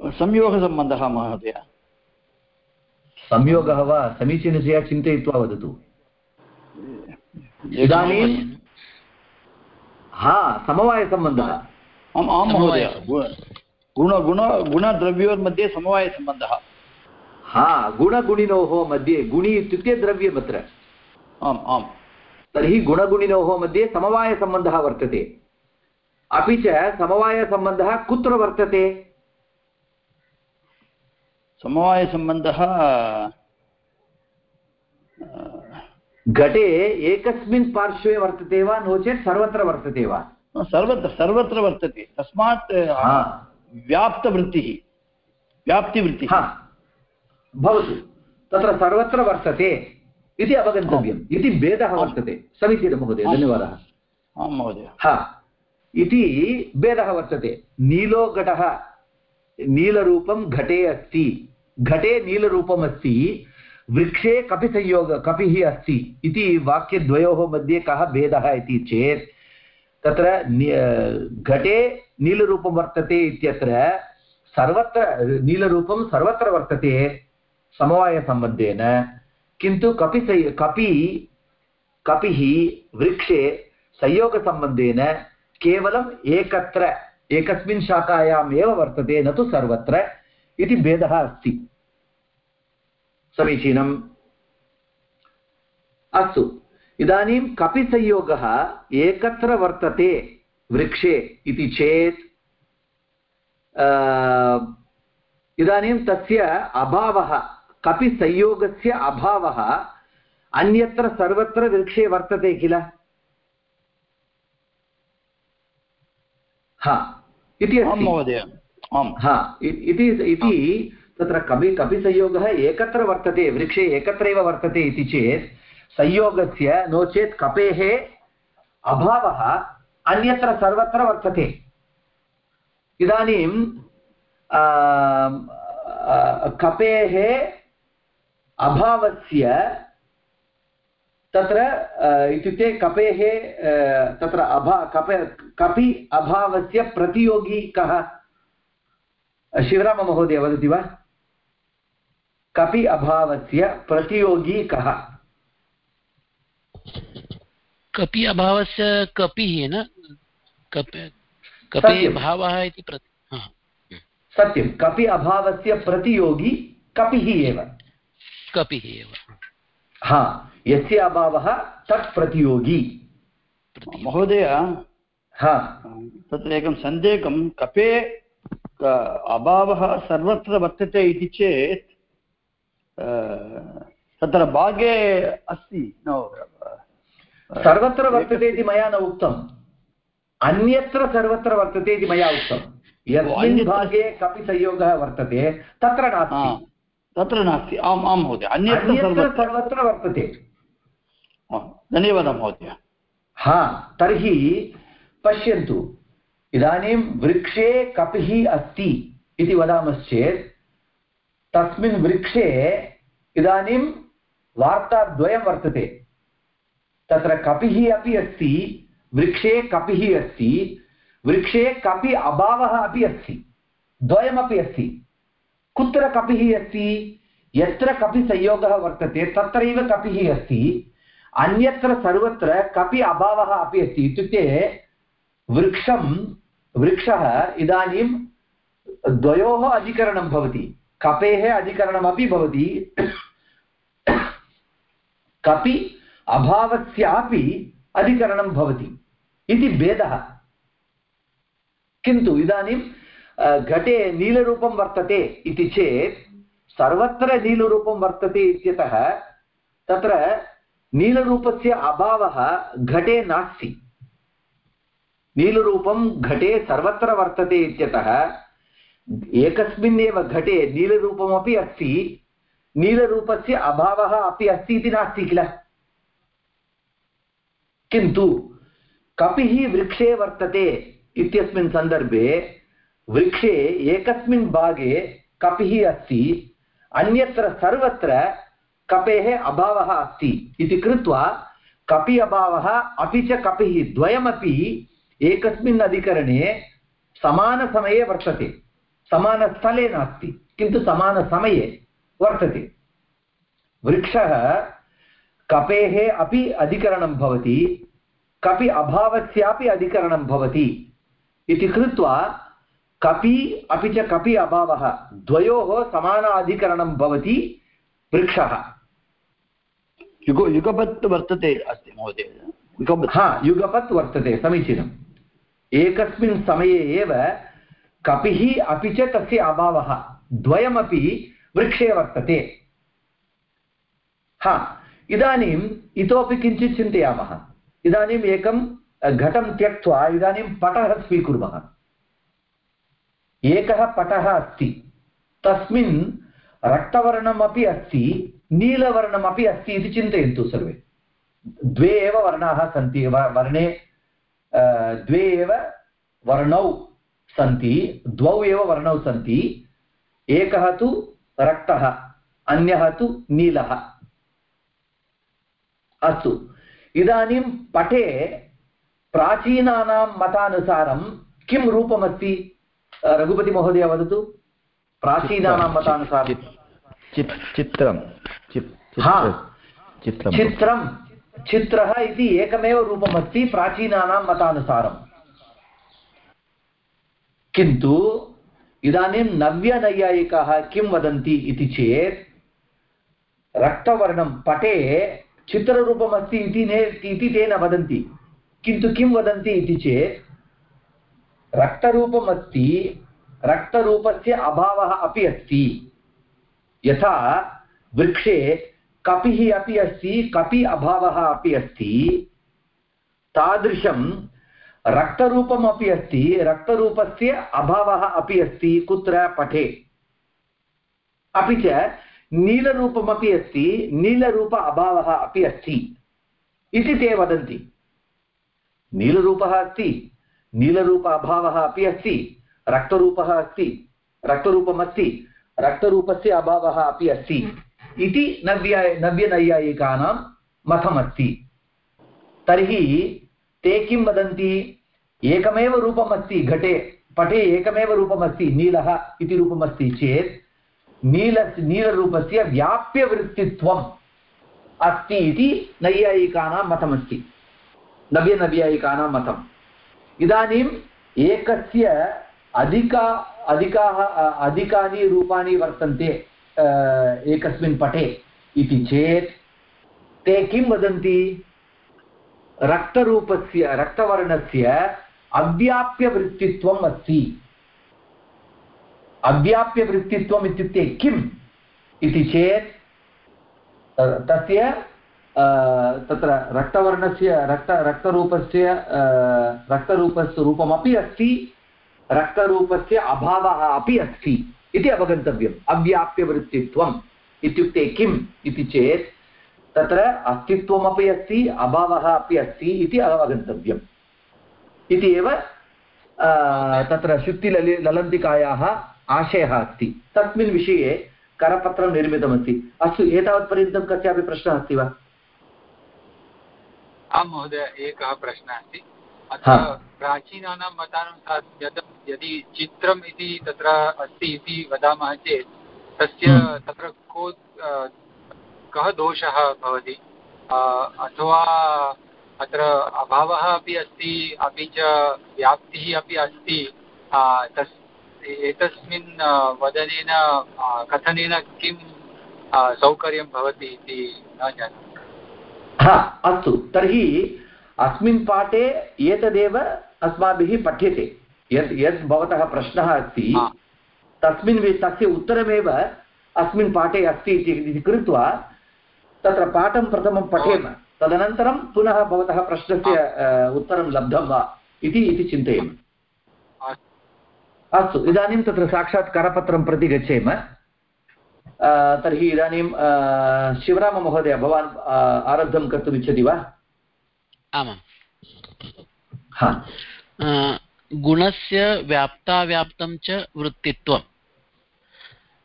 संयोगसम्बन्धः महोदय। संयोगः वा? समीचीनतया चिन्तयित्वा वदतु। इदानीं हा समवायसम्बन्धः। आम् आं महोदय। गुण गुण गुणद्रव्योर्मध्ये समवायसम्बन्धः। हा गुणगुणिनोः मध्ये गुणि इत्युक्ते द्रव्यमत्र। आम् आम्। तर्हि गुणगुणिनोः मध्ये समवायसम्बन्धः वर्तते। अपि च समवायसम्बन्धः कुत्र वर्तते? समवायसम्बन्धः घटे एकस्मिन् पार्श्वे वर्तते वा? नो चेत् सर्वत्र वर्तते वा? सर्वत्र सर्वत्र वर्तते। तस्मात् व्याप्तवृत्तिः व्याप्तिवृत्तिः। हा। भवतु। तत्र सर्वत्र वर्तते। इति अवगन्तव्यम्। इति भेदः वर्तते। समीचीनं महोदय धन्यवादः। आं महोदय। हा। इति भेदः वर्तते। नीलो घटः नीलरूपं घटे अस्ति। घटे नीलरूपम् अस्ति वृक्षे कपिसंयोग कपिः अस्ति इति वाक्यद्वयोः मध्ये कः भेदः इति चेत् तत्र घटे नीलरूपं वर्तते इत्यत्र सर्वत्र नीलरूपं सर्वत्र वर्तते समवायसम्बन्धेन। किन्तु कपिसै कपि, कपिः वृक्षे संयोगसम्बन्धेन केवलम् एकत्र, एकस्मिन् शाखायाम् एव वर्तते, न तु सर्वत्र इति भेदः अस्ति। समीचीनम्। अस्तु। इदानीं कपिसंयोगः एकत्र वर्तते वृक्षे इति चेत् इदानीं तस्य अभावः कपिसंयोगस्य अभावः अन्यत्र सर्वत्र वृक्षे वर्तते किल? हा इति महोदय हा इति इति तत्र कपि कपिसंयोगः एकत्र वर्तते वृक्षे एकत्रैव वर्तते इति चेत् संयोगस्य नो चेत् कपेः अभावः अन्यत्र सर्वत्र वर्तते। इदानीं कपेः अभावस्य तत्र इत्युक्ते कपेः तत्र अभा कप कपि अभावस्य प्रतियोगी कः? शिवराममहोदय वदति वा? कपि अभावस्य प्रतियोगी कः? कपि अभावस्य कपिः न कप कपे। भावः इति प्रति सत्यं कपि अभावस्य प्रतियोगी कपिः एव। कपिः एव। हा यस्य अभावः तत् प्रतियोगी। महोदय हा। तत्र एकं सन्देहं कपे अभावः सर्वत्र वर्तते इति चेत् तत्र भागे अस्ति। सर्वत्र वर्तते इति मया न उक्तम्। अन्यत्र सर्वत्र वर्तते इति मया उक्तं यस्मिन् भागे कपि संयोगः वर्तते तत्र नास्ति। तत्र नास्ति आम् आं महोदय अन्यत्र सर्वत्र वर्तते। धन्यवादः महोदय। हा तर्हि पश्यन्तु इदानीं वृक्षे कपिः अस्ति इति वदामश्चेत् तस्मिन् वृक्षे इदानीं वार्ताद्वयं वर्तते। तत्र कपिः अपि अस्ति वृक्षे कपिः अस्ति वृक्षे कपि अभावः अपि अस्ति द्वयमपि अस्ति। कुत्र कपिः अस्ति? यत्र कपिसंयोगः वर्तते, तत्रैव कपिः अस्ति। अन्यत्र सर्वत्र कपि अभावः अपि अस्ति। इत्युक्ते वृक्षं, वृक्षः इदानीं द्वयोः अधिकरणं भवति। कपेः अधिकरणमपि भवति। कपि अभावस्यापि अधिकरणं भवति। इति भेदः। किन्तु इदानीं घटे नीलरूपं वर्तते इति चेत् सर्वत्र नीलरूपं वर्तते इत्यतः तत्र नीलरूपस्य अभावः घटे नास्ति नीलरूपं घटे सर्वत्र वर्तते इत्यतः एकस्मिन्नेव घटे नीलरूपमपि अस्ति नीलरूपस्य अभावः अपि अस्ति इति नास्ति किल किन्तु कपिः वृक्षे वर्तते इत्यस्मिन् सन्दर्भे वृक्षे एकस्मिन् भागे कपिः अस्ति, अन्यत्र सर्वत्र कपेः अभावः अस्ति। इति कृत्वा कपि अभावः, अपि च कपिः द्वयमपि एकस्मिन् अधिकरणे समानसमये वर्तते। समानस्थले नास्ति, किन्तु समानसमये वर्तते। वृक्षः कपेः अपि अधिकरणं भवति, कपि अभावस्यापि अधिकरणं भवति। इति कृत्वा कपि अपि च कपि अभावः। द्वयोः समानाधिकरणं भवति वृक्षः। युग युगपत् वर्तते अस्ति महोदय। युगपत्। हा युगपत् वर्तते समीचीनम्। एकस्मिन् समये एव कपिः अपि च तस्य अभावः। द्वयमपि वृक्षे वर्तते। हा इदानीम् इतोपि किञ्चित् चिन्तयामः। इदानीम् एकं घटं त्यक्त्वा इदानीं पटः स्वीकुर्मः। एकः पटः अस्ति। तस्मिन् रक्तवर्णमपि अस्ति, नीलवर्णमपि अस्ति इति चिन्तयन्तु सर्वे। द्वे एव वर्णाः सन्ति वर्णे द्वे एव वर्णौ सन्ति, द्वौ एव वर्णौ सन्ति। एकः तु रक्तः, अन्यः तु नीलः। अस्तु। इदानीं पटे प्राचीनानां मतानुसारं किं रूपमस्ति? रघुपतिमहोदय वदतु प्राचीनानां मतानुसारं चित्रं हा चित्रं चित्रं चित्रः इति एकमेव रूपमस्ति प्राचीनानां मतानुसारं किन्तु इदानीं नव्यनैयायिकाः किं वदन्ति इति चेत् रक्तवर्णं पटे चित्ररूपमस्ति इति ने इति ते न वदन्ति किन्तु किं वदन्ति इति चेत् रक्तरूपमस्ति, रक्तरूपस्य अभावः अपि अस्ति। यथा वृक्षे कपिः अपि अस्ति, कपि अभावः अपि अस्ति। तादृशं रक्तरूपमपि अस्ति, रक्तरूपस्य अभावः अपि अस्ति, कुत्र? पठे। अपि च नीलरूपमपि अस्ति, नीलरूप अभावः अपि अस्ति। इति ते वदन्ति। नीलरूपः अस्ति। नीलरूप अभावः अपि अस्ति, रक्तरूपः अस्ति, रक्तरूपमस्ति, रक्तरूपस्य अभावः अपि अस्ति इति नव्य, नव्यनैयायिकानां मतमस्ति। तर्हि ते किं वदन्ति? एकमेव रूपमस्ति, घटे पटे एकमेव रूपमस्ति, नीलः इति रूपमस्ति चेत् नील, नीलरूपस्य व्याप्यवृत्तित्वम् अस्ति इति नैयायिकानां मतमस्ति। नव्यनव्यायिकानां मतम्। इदानीम् एकस्य अधिका, अधिकाः, अधिकानि रूपाणि वर्तन्ते एकस्मिन् पटे इति चेत् ते किं वदन्ति? रक्तरूपस्य, रक्तवर्णस्य अव्याप्यवृत्तित्वम् अस्ति। अव्याप्यवृत्तित्वम् इत्युक्ते किम् इति चेत् तस्य तत्र रक्तवर्णस्य, रक्त, रक्तरूपस्य रक्तरूपस्य रूपमपि अस्ति, रक्तरूपस्य अभावः अपि अस्ति इति अवगन्तव्यम्। अव्याप्यवृत्तित्वम् इत्युक्ते किम् इति चेत् तत्र अस्तित्वमपि अस्ति, अभावः अपि अस्ति इति अवगन्तव्यम्। इति एव तत्र शुक्तिललि ललन्तिकायाः आशयः अस्ति। तस्मिन् विषये करपत्रं निर्मितमस्ति। अस्तु, एतावत्पर्यन्तं कस्यापि प्रश्नः अस्ति वा? आं महोदय एकः प्रश्नः अस्ति अत्र। प्राचीनानां मतानुसारं यद् यदि चित्रम् इति तत्र अस्ति इति वदामः चेत् तस्य। तत्र को कः दोषः भवति अथवा अत्र अभावः अपि अस्ति अपि च व्याप्तिः अपि अस्ति तस् एतस्मिन् वदनेन कथनेन किं सौकर्यं भवति इति न जानामि हा अस्तु। तर्हि अस्मिन् पाठे एतदेव अस्माभिः पठ्यते। यद् यद् भवतः प्रश्नः अस्ति। तस्मिन् तस्य उत्तरमेव अस्मिन् पाठे अस्ति इति कृत्वा तत्र पाठं प्रथमं पठेम। तदनन्तरं पुनः भवतः प्रश्नस्य उत्तरं लब्धं वा इति इति चिन्तयेम। अस्तु इदानीं तत्र साक्षात् करपत्रं प्रति गच्छेम। तर्हि इदानीं शिवराममहोदय भवान् आरब्धं कर्तुम् इच्छति वा? आमाम्। हा। गुणस्य व्याप्ताव्याप्तं च वृत्तित्वम्।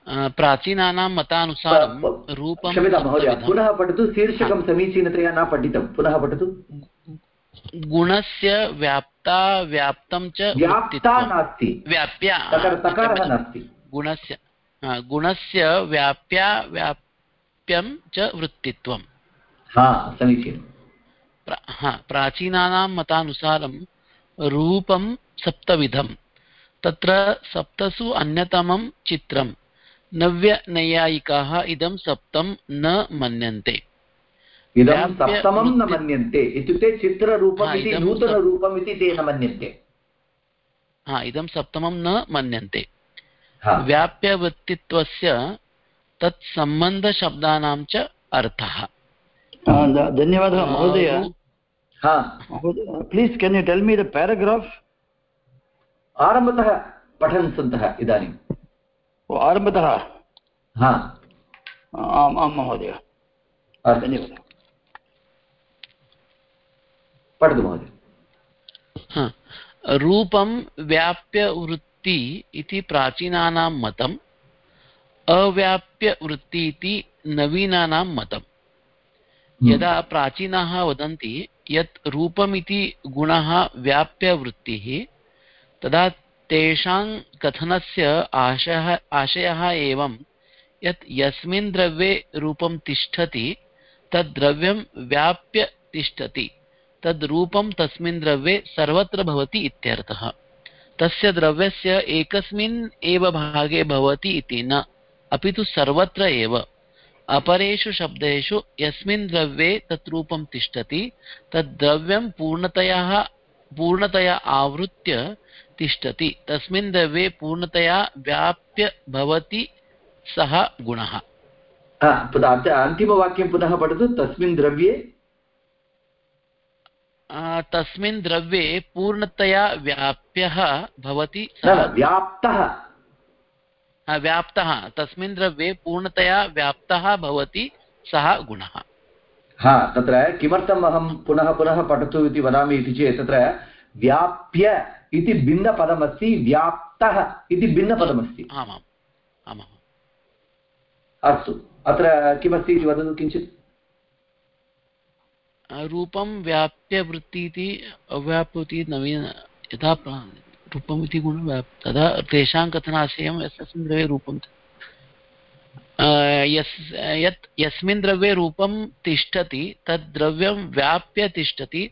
अ, प्राचीनानां मतानुसारं रूपं क्षम्यतां महोदय पुनः पठतु शीर्षकं समीचीनतया न पठितं। पुनः पठतु। गुणस्य व्याप्ताव्याप्तं च व्याप्ता नास्ति। व्याप्या गुणस्य गुणस्य व्याप्या व्याप्यं च वृत्तित्वम् हा समीचीनं प्रा- हा, प्राचीनानां मतानुसारं रूपं सप्तविधं तत्र सप्तसु अन्यतमं चित्रं नव्यनैयायिकाः इदं सप्तं न मन्यन्ते इदं सप्तमं न मन्यन्ते इत्युक्ते चित्ररूपम् इति नूतनरूपम् इति ते न मन्यन्ते हा इदं सप्तमं न मन्यन्ते हा। व्याप्यवृत्तित्वस्य तत्सम्बन्धशब्दानां च अर्थः। Uh, धन्यवादः महोदय। हा। Please can you tell me the paragraph आरम्भतः पठन् सन्तः इदानीम् आरम्भतः? आम् आं महोदय। धन्यवादः। पठतु महोदय। हा, रूपं व्याप्यवृत्ति इति प्राचीनानां मतम् अव्याप्यवृत्ति इति नवीनानां मतम् यदा प्राचीनाः वदन्ति यत् रूपमिति गुणः व्याप्यवृत्तिः तदा तेषां कथनस्य आशयः आशयः एवं यत् यस्मिन् द्रव्ये रूपं तिष्ठति तद् द्रव्यं व्याप्य तिष्ठति तद् रूपं तस्मिन् द्रव्ये सर्वत्र भवति इत्यर्थः। तस्य द्रव्यस्य एकस्मिन् एव भागे भवति इति न। अपि तु सर्वत्र एव। अपरेषु शब्देषु यस्मिन् द्रव्ये तत् रूपं तिष्ठति तद् द्रव्यं पूर्णतया पूर्णतया आवृत्य तिष्ठति। तस्मिन् द्रव्ये पूर्णतया व्याप्य भवति सः गुणः। अन्तिमवाक्यं पुनः पठतु। तस्मिन् द्रव्ये तस्मिन् द्रव्ये पूर्णतया व्याप्यः भवति व्याप्तः। व्याप्तः। तस्मिन् द्रव्ये पूर्णतया व्याप्तः भवति सः गुणः। हा तत्र किमर्थम् अहं पुनः पुनः पठतु इति वदामि इति चेत् तत्र व्याप्य इति भिन्नपदमस्ति व्याप्तः इति भिन्नपदमस्ति। आमाम् आमाम्। अस्तु। अत्र किमस्ति इति वदतु किञ्चित्। रूपं व्याप्यवृत्ति इति अव्याप्यवृत्ति नवीन यथा रूपम् इति गुणं तदा तेषां कथनाशयं यस्मिन् द्रव्ये रूपं यस् यत् यस्मिन् द्रव्ये रूपं तिष्ठति, तद् द्रव्यं व्याप्य तिष्ठति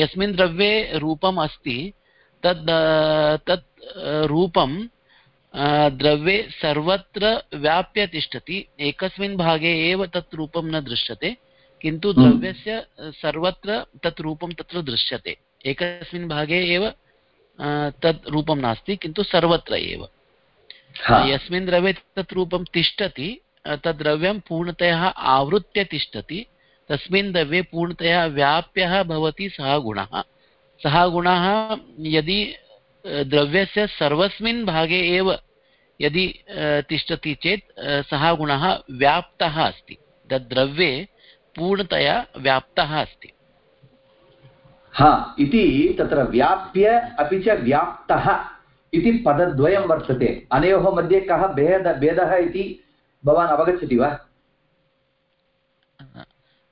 यस्मिन् द्रव्ये रूपम् अस्ति, तद् तत् रूपं द्रव्ये सर्वत्र व्याप्य तिष्ठति, एकस्मिन् भागे एव तत् रूपं न दृश्यते। किन्तु हम्म। द्रव्यस्य सर्वत्र तत् रूपं तत्र दृश्यते। एकस्मिन् भागे एव तत् रूपं नास्ति किन्तु सर्वत्र एव। हा। यस्मिन् द्रव्ये तत् रूपं तिष्ठति तद् द्रव्यं पूर्णतया आवृत्य तिष्ठति तस्मिन् द्रव्ये पूर्णतया व्याप्यः भवति सः गुणः। सः गुणः यदि द्रव्यस्य सर्वस्मिन् भागे एव यदि तिष्ठति चेत् सः गुणः व्याप्तः अस्ति। तद् द्रव्ये पूर्णतया व्याप्तः अस्ति। हा इति तत्र व्याप्य अपि च व्याप्तः इति पदद्वयं वर्तते। अनयोः मध्ये कः भेद भेदः इति भवान् अवगच्छति वा?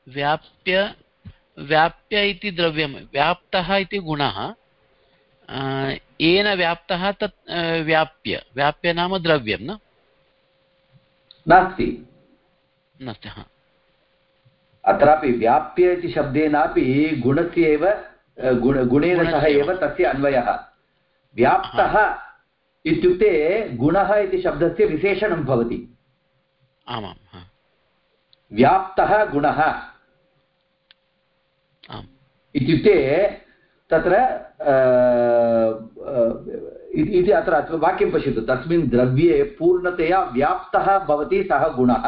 व्याप्य व्याप्य इति द्रव्यं व्याप्तः इति गुणः येन व्याप्तः तत् व्याप्य। व्याप्य नाम द्रव्यं न? नास्ति। नास्ति हा। अत्रापि व्याप्य इति शब्देनापि गुणस्य एव गुण गुणेन सह एव तस्य अन्वयः। व्याप्तः इत्युक्ते गुणः इति शब्दस्य विशेषणं भवति। आमां व्याप्तः गुणः। इत्युक्ते तत्र इति अत्र वाक्यं पश्यतु। तस्मिन् द्रव्ये पूर्णतया व्याप्तः भवति सः गुणः।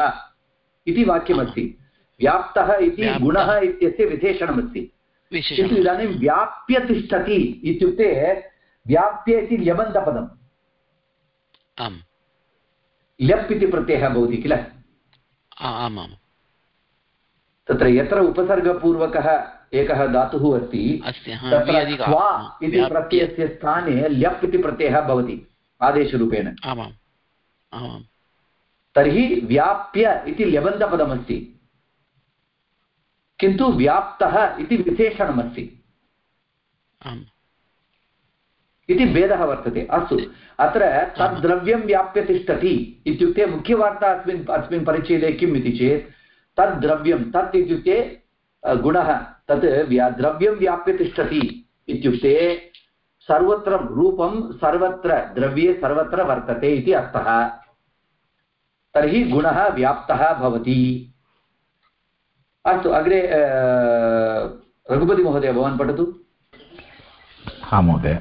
इति वाक्यमस्ति। व्याप्तः इति गुणः इत्यस्य विशेषणमस्ति। किन्तु इदानीं व्याप्य तिष्ठति इत्युक्ते व्याप्य इति ल्यबन्तपदम् आम्। ल्यप् इति प्रत्ययः भवति किल? आमां तत्र यत्र उपसर्गपूर्वकः एकः धातुः अस्ति तत्र स्वा इति प्रत्ययस्य स्थाने ल्यप् इति प्रत्ययः भवति आदेशरूपेण। आमाम् आमां तर्हि व्याप्य इति ल्यबन्तपदमस्ति किन्तु व्याप्तः इति विशेषणमस्ति। इति भेदः वर्तते। अस्तु अत्र तद्द्रव्यं व्याप्य तिष्ठति इत्युक्ते मुख्यवार्ता अस्मिन् अस्मिन् परिच्छेदे किम् इति चेत् तद्द्रव्यं तत् इत्युक्ते गुणः तत् व्या द्रव्यं व्याप्य तिष्ठति इत्युक्ते सर्वत्र रूपं सर्वत्र द्रव्ये सर्वत्र वर्तते इति अर्थः। तर्हि गुणः व्याप्तः भवति। अस्तु अग्रे रघुपतिमहोदय भवान् पठतु। हा महोदय।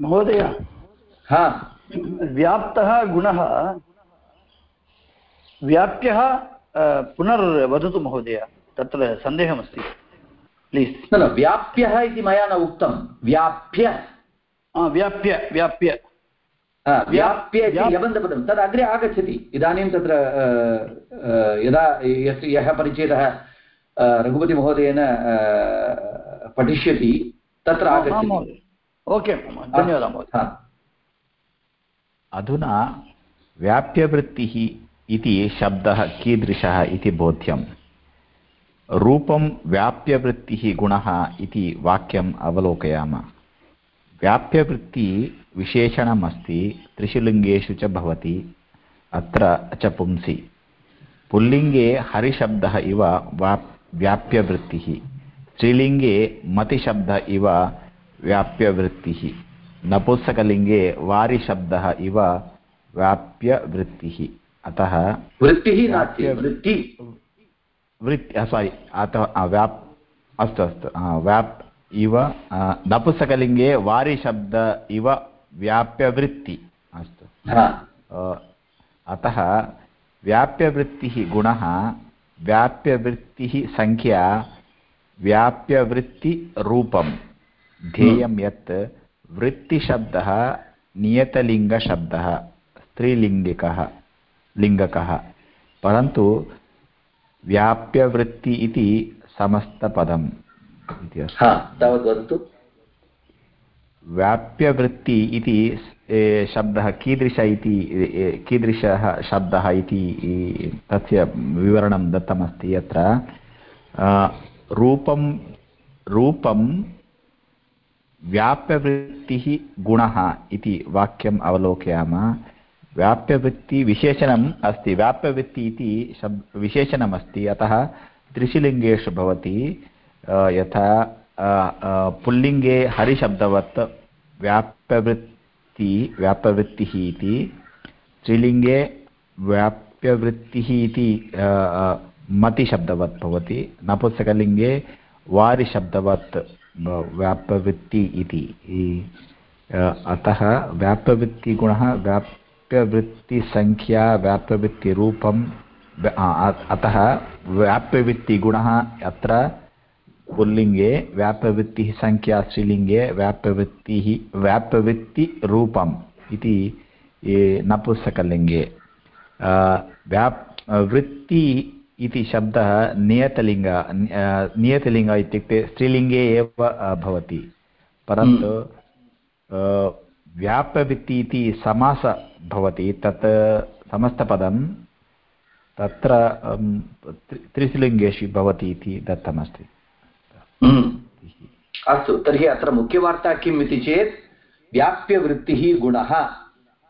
महोदय हा। व्याप्तः गुणः। व्याप्यः पुनर्वदतु महोदय। तत्र सन्देहमस्ति। प्लीस् न न व्याप्यः इति मया न उक्तं। व्याप्य। व्याप्य व्याप्य। व्याप्य इति यबन्तपदं तद् अग्रे आगच्छति। इदानीं तत्र यदा यः परिच्छेदः रघुपतिमहोदयेन पठिष्यति तत्र आगच्छति। ओके धन्यवादः महोदय। अधुना व्याप्यवृत्तिः इति शब्दः कीदृशः इति बोध्यं रूपं व्याप्यवृत्तिः गुणः इति वाक्यम् अवलोकयामः। व्याप्यवृत्ति विशेषणमस्ति त्रिषु लिङ्गेषु च भवति अत्र च पुंसि। पुल्लिङ्गे हरिशब्दः इव वाप् व्याप्यवृत्तिः। स्त्रीलिङ्गे मतिशब्द इव व्याप्यवृत्तिः। नपुंसकलिङ्गे वारिशब्दः इव व्याप्यवृत्तिः। अतः वृत्तिः वृत्ति। वृत्ति सारि अतः व्याप् अस्तु अस्तु व्याप् इव नपुंसकलिङ्गे वारिशब्द इव व्याप्यवृत्ति अस्तु। अतः व्याप्यवृत्तिः गुणः व्याप्यवृत्तिः सङ्ख्या व्याप्यवृत्तिरूपं ध्येयं यत् वृत्तिशब्दः नियतलिङ्गशब्दः स्त्रीलिङ्गिकः लिङ्गकः। परन्तु व्याप्यवृत्ति इति समस्तपदम् इति तावत् वदतु व्याप्यवृत्ति इति शब्दः कीदृश इति कीदृशः शब्दः इति तस्य विवरणं दत्तमस्ति यत्र। रूपं रूपं व्याप्यवृत्तिः गुणः इति वाक्यम् अवलोकयामः। व्याप्यवृत्तिविशेषणम् अस्ति। व्याप्यवृत्ति इति शब्, विशेषणमस्ति। अतः त्रिशिलिङ्गेषु भवति। यथा पुल्लिङ्गे हरिशब्दवत् व्याप्यवृत्ति, व्याप्यवृत्तिः इति स्त्रीलिङ्गे व्याप्यवृत्तिः इति मतिशब्दवत् भवति वारिशब्दवत् व्याप्यवृत्ति इति अतः व्याप्यवृत्तिगुणः व्याप्यवृत्तिसङ्ख्या, व्याप्यवृत्तिरूपं अतः व्याप्यवृत्तिगुणः अत्र पुल्लिङ्गे व्याप्यवृत्तिः सङ्ख्या स्त्रीलिङ्गे व्याप्यवृत्तिः व्याप्यवृत्तिरूपम् इति नपुंसकलिङ्गे व्याप् वृत्ति इति शब्दः नियतलिङ्ग नियतलिङ्ग इत्युक्ते स्त्रीलिङ्गे एव भवति। परन्तु व्यापवृत्ति इति समास भवति। तत् समस्तपदं तत्र त्रिस्लिङ्गेषु भवति इति दत्तमस्ति। अस्तु, तर्हि अत्र मुख्यवार्ता किम् इति चेत्, व्याप्यवृत्तिः गुणः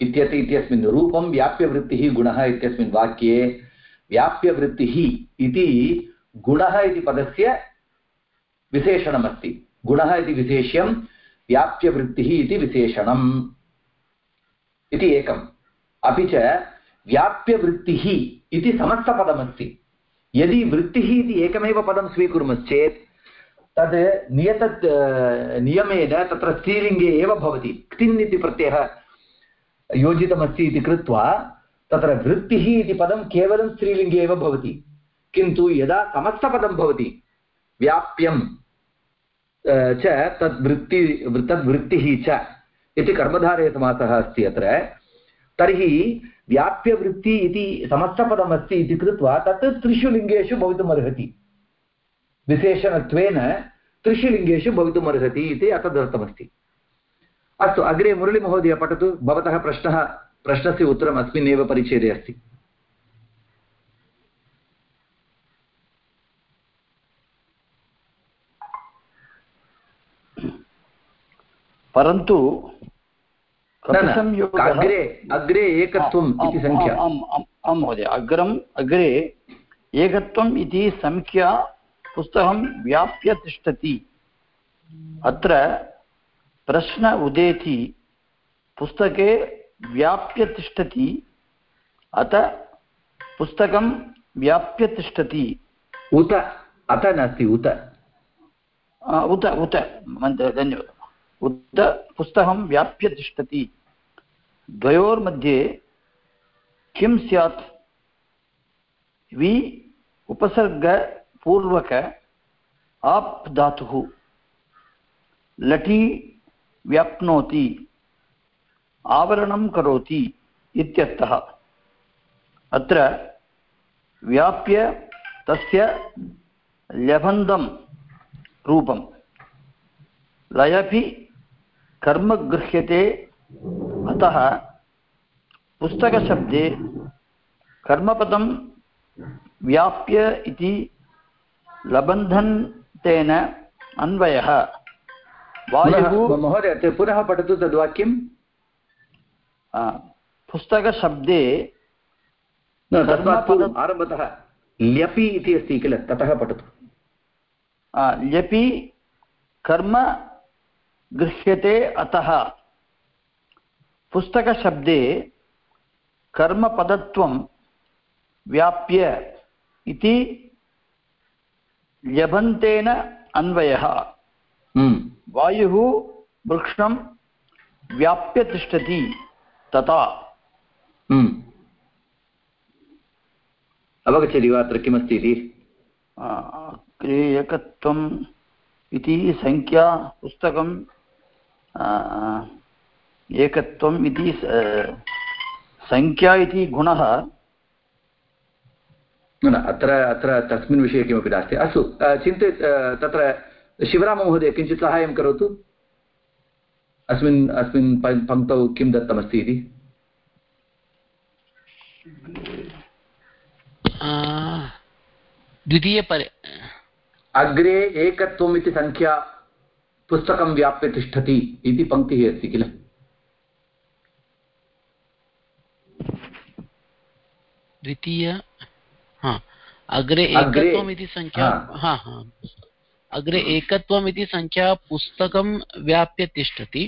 इत्यति इत्यस्मिन् रूपं, व्याप्यवृत्तिः गुणः इत्यस्मिन् वाक्ये, व्याप्यवृत्तिः इति गुणः इति पदस्य विशेषणमस्ति। गुणः इति विशेष्यं, व्याप्यवृत्तिः इति विशेषणम् इति एकम्। अपि च व्याप्यवृत्तिः इति समस्तपदमस्ति। यदि वृत्तिः इति एकमेव पदं स्वीकुर्मश्चेत् तद् नियत नियमेन तत्र स्त्रीलिङ्गे एव भवति। क्तिन् इति प्रत्ययः योजितमस्ति इति कृत्वा तत्र वृत्तिः इति पदं केवलं स्त्रीलिङ्गे एव भवति। किन्तु यदा समस्तपदं भवति, व्याप्यं च तद्वृत्ति तद्वृत्तिः च इति कर्मधारयसमासः अस्ति अत्र। तर्हि व्याप्यवृत्ति इति समस्तपदमस्ति इति कृत्वा तत् त्रिषु लिङ्गेषु भवितुमर्हति। विशेषणत्वेन त्रिषु लिङ्गेषु भवितुमर्हति इति अतदर्थमस्ति अस्तु अग्रे मुरळीमहोदय पठतु। भवतः प्रश्नः प्रश्नस्य उत्तरम् अस्मिन्नेव परिच्छेदे अस्ति। परन्तु अग्रे अग्रे एकत्वम् इति सङ्ख्या आं महोदय। अग्रम् अग्रे एकत्वम् इति सङ्ख्या पुस्तकं व्याप्य तिष्ठति। अत्र प्रश्न उदेति पुस्तके व्याप्य तिष्ठति अत पुस्तकं व्याप्य तिष्ठति। उत अत नास्ति उत। उत उत धन्यवादः। उत पुस्तकं व्याप्य तिष्ठति। द्वयोर्मध्ये किं स्यात्? वि उपसर्गपूर्वक आप् धातुः। लटि व्याप्नोति, आवरणं करोति इत्यर्थः। अत्र व्याप्य तस्य लबन्धं रूपं लयपि कर्म गृह्यते, अतः पुस्तकशब्दे कर्मपदं व्याप्य इति लबन्धन्तेन अन्वयः। वायुः महोदय पुनः पठतु तद्वाक्यं पुस्तकशब्दे आरम्भतः ल्यपि इति अस्ति किल? ततः पठतु। ल्यपि कर्म गृह्यते अतः। पुस्तकशब्दे कर्मपदत्वं व्याप्य इति ल्यभन्तेन अन्वयः। वायुः वृक्षं व्याप्य तिष्ठति तथा। अवगच्छति वा अत्र किमस्ति इति? एकत्वम् इति सङ्ख्या पुस्तकं एकत्वम् इति सङ्ख्या इति गुणः। न अत्र अत्र तस्मिन् विषये किमपि नास्ति। अस्तु चिन्तय तत्र शिवराममहोदय किञ्चित् साहाय्यं करोतु। अस्मिन् अस्मिन् पङ्क्तौ किं दत्तमस्ति इति? द्वितीयपरे अग्रे एकत्वम् इति सङ्ख्या पुस्तकं व्याप्य तिष्ठति इति पङ्क्तिः अस्ति किल? द्वितीय अग्रे एकत्वम् इति सङ्ख्या हा। हा अग्रे एकत्वम् इति सङ्ख्या पुस्तकं व्याप्य तिष्ठति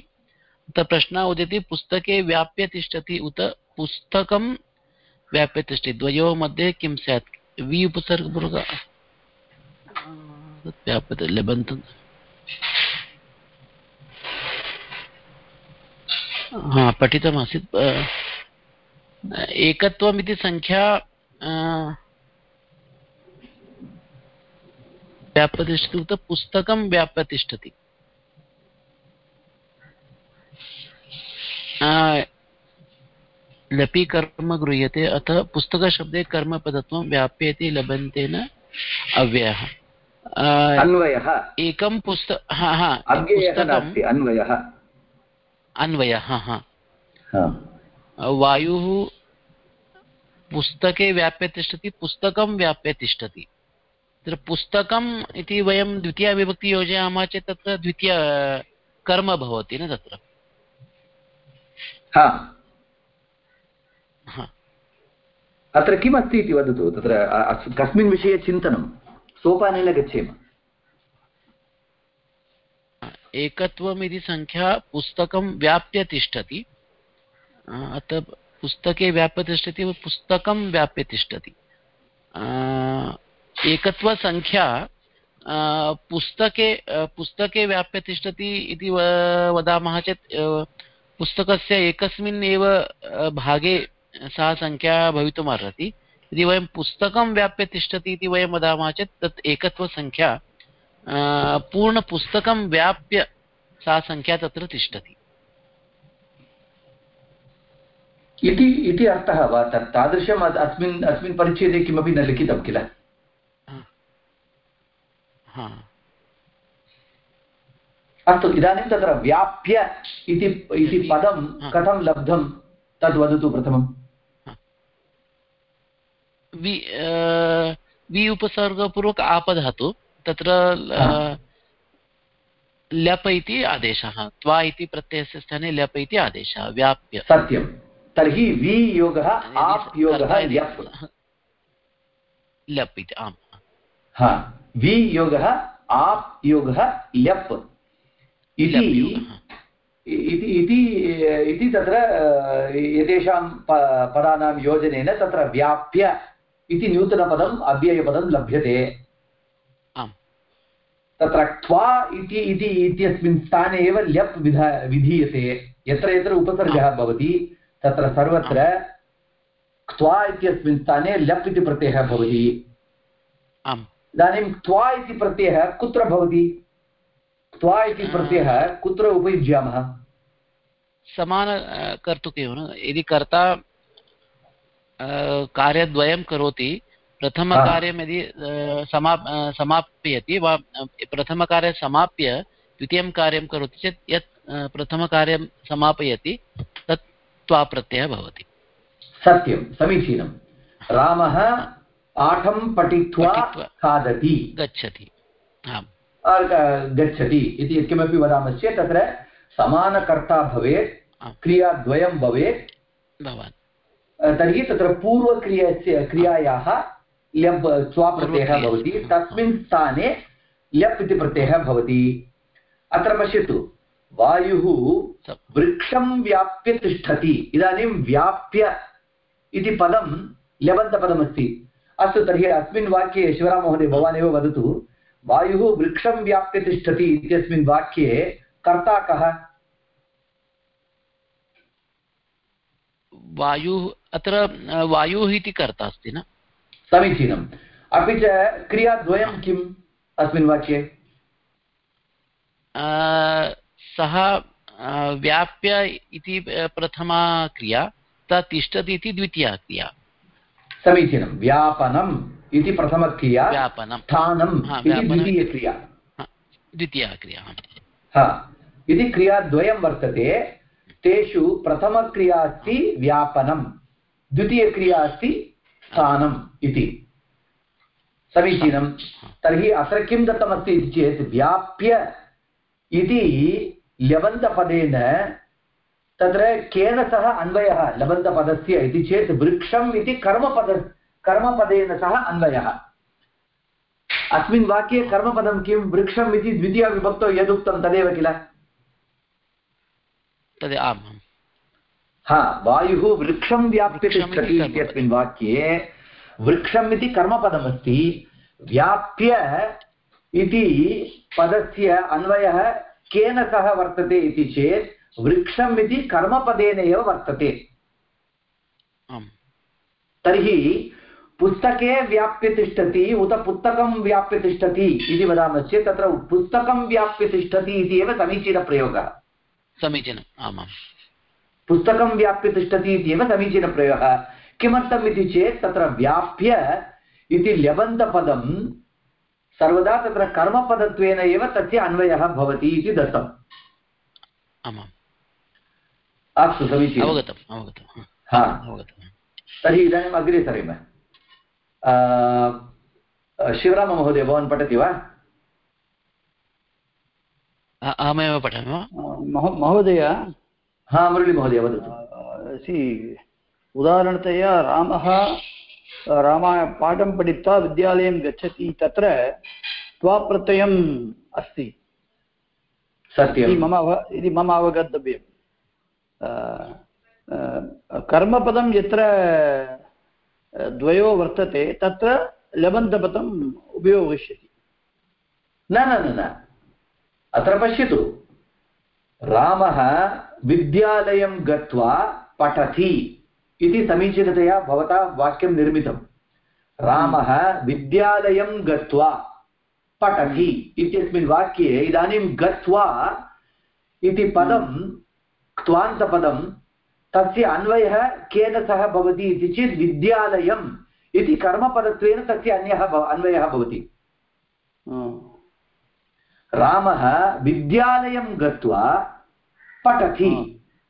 उत प्रश्नः उदेति पुस्तके व्याप्य तिष्ठति उत पुस्तकं व्याप्य तिष्ठति। द्वयोः मध्ये किं स्यात्? वि उपसर्गपूर्वक व्याप्यते लबन्तं हा पठितमासीत्। एकत्वम् इति सङ्ख्या व्याप्य तिष्ठति उत पुस्तकं व्याप्य तिष्ठति लपि कर्म गृह्यते अतः पुस्तकशब्दे कर्मपदत्वं व्याप्यते लभन्ते न अव्ययः अन्वयः। एकं पुस्त हा हा अन्वयः। अन्वयः हा वायुः पुस्तके व्याप्य तिष्ठति पुस्तकं व्याप्य तिष्ठति तत्र पुस्तकम् इति वयं द्वितीयाविभक्ति योजयामः चेत् तत्र द्वितीय कर्म भवति न तत्र? हा। अत्र किमस्ति इति वदतु तत्र कस्मिन् विषये चिन्तनं सोपानेन गच्छेम। एकत्वम् इति सङ्ख्या पुस्तकं व्याप्य तिष्ठति। अतः पुस्तके व्याप्य तिष्ठति पुस्तकं व्याप्य तिष्ठति। एकत्वसङ्ख्या पुस्तके पुस्तके व्याप्य तिष्ठति इति वदामः चेत् पुस्तकस्य एकस्मिन् एव भागे सा सङ्ख्या भवितुमर्हति। यदि वयं पुस्तकं व्याप्य तिष्ठति इति वयं वदामः चेत्, तत् एकत्वसङ्ख्या पूर्णपुस्तकं व्याप्य सा सङ्ख्या तत्र तिष्ठति। इति अर्थः वा? तत् तादृशम् अस्मिन् अस्मिन् परिच्छेदे किमपि न लिखितं किल? हा। अस्तु इदानीं तत्र व्याप्य इति इति पदं हा। कथं लब्धं? तद् वदतु प्रथमम् वि अ, वि उपसर्गपूर्वक आपधातु तत्र अ, ल्यप इति आदेशः। त्वा इति प्रत्ययस्य स्थाने ल्यप इति आदेशः। व्याप्य। सत्यं। तर्हि वि योगः आप् योगः कर्ता इति- आम्। हा। वि योगः आप् योगः ल्यप् इति इति तत्र एतेषां पदानां योजनेन तत्र व्याप्य इति नूतनपदम् अव्ययपदं लभ्यते। तत्र क्त्वा इति इति इत्यस्मिन् स्थाने एव ल्यप् विधा विधीयते। यत्र यत्र उपसर्गः भवति तत्र सर्वत्र क्त्वा इत्यस्मिन् स्थाने ल्यप् इति प्रत्ययः भवति। आम्। इदानीं क्त्वा इति प्रत्ययः कुत्र भवति? क्त्वा इति प्रत्ययः कुत्र उपयुज्यामः? समान कर्तुकेव न। यदि कर्ता कार्यद्वयं करोति प्रथमकार्यं यदि समा अ, समापयति वा प्रथमकार्यं समाप्य द्वितीयं कार्यं करोति चेत् यत् प्रथमकार्यं समापयति तत् त्वाप्रत्ययः भवति। सत्यं समीचीनं। रामः पाठं पठित्वा। खादति। गच्छति। आम्। गच्छति इति यत्किमपि वदामश्चेत् तत्र समानकर्ता भवेत्। क्रियाद्वयं भवेत्। भवान्। तर्हि तत्र पूर्वक्रियस्य क्रियायाः ल्यप् स्वाप्रत्ययः भवति। तस्मिन् स्थाने ल्यप् इति प्रत्ययः भवति। अत्र पश्यतु। वायुः वृक्षं व्याप्य तिष्ठति। इदानीं व्याप्य इति पदं ल्यबन्तपदमस्ति अस्तु तर्हि अस्मिन् वाक्ये शिवराममहोदय भवान् एव वदतु वायुः वृक्षं व्याप्य तिष्ठति इत्यस्मिन् वाक्ये कर्ता कः? वायुः अत्र वायुः इति कर्ता अस्ति न? समीचीनम्। अपि च क्रियाद्वयं किम् अस्मिन् वाक्ये? सः व्याप्य इति प्रथमा क्रिया स तिष्ठति इति द्वितीया क्रिया। समीचीनं। व्यापनम् इति प्रथमक्रिया स्थानम् इति द्वितीयक्रिया। द्वितीया क्रिया हा। इति क्रियाद्वयं वर्तते। तेषु प्रथमक्रिया अस्ति व्यापनं द्वितीयक्रिया अस्ति स्थानम् इति। समीचीनं। तर्हि अत्र किं दत्तमस्ति इति चेत् व्याप्य इति लबन्तपदेन तत्र केन सह अन्वयः लबन्तपदस्य इति चेत् वृक्षम् इति कर्मपद कर्मपदेन सह अन्वयः। अस्मिन् वाक्ये कर्मपदं किं? वृक्षम् इति द्वितीयविभक्तौ यदुक्तं तदेव किल? तद् आम् आम्। हा वायुः वृक्षं व्याप्य तिष्ठति। इत्यस्मिन् वाक्ये वृक्षम् इति कर्मपदमस्ति व्याप्य इति पदस्य अन्वयः केन सह वर्तते इति चेत् वृक्षम् इति कर्मपदेन एव वर्तते तर्हि पुस्तके व्याप्य तिष्ठति उत पुस्तकं व्याप्य तिष्ठति इति वदामश्चेत् तत्र पुस्तकं व्याप्य तिष्ठति इति एव समीचीनप्रयोगः। समीचीनम् आम् आम् पुस्तकं व्याप्य तिष्ठति इत्येव समीचीनप्रयोगः। किमर्थम् इति चेत् तत्र व्याप्य इति ल्यबन्तपदं सर्वदा तत्र कर्मपदत्वेन एव तस्य अन्वयः भवति इति दत्तम्। अस्तु समीचीनम् अवगतम् अवगतं हा अवगतं तर्हि इदानीम् अग्रे सरेम। शिवराममहोदय भवान् पठति वा? अहमेव पठामि वा? महोदय। हा मुरळीमहोदय वदतु। सि उदाहरणतया रामः रामा पाठं पठित्वा विद्यालयं गच्छति तत्र त्वाप्रत्ययम् अस्ति। सत्यं मम अव इति मम अवगन्तव्यम्। कर्मपदं यत्र द्वयो वर्तते, तत्र लबन्तपदम् उपयोगिष्यति। न न न न। अत्र पश्यतु। रामः विद्यालयं गत्वा पठति इति समीचीनतया भवता वाक्यं निर्मितं। रामः विद्यालयं गत्वा पठति इत्यस्मिन् वाक्ये इदानीं गत्वा इति पदं क्त्वान्तपदं तस्य अन्वयः केन सह भवति इति चेत् विद्यालयम् इति कर्मपदत्वेन तस्य अन्यः अन्वयः भवति। रामः विद्यालयं गत्वा पठति।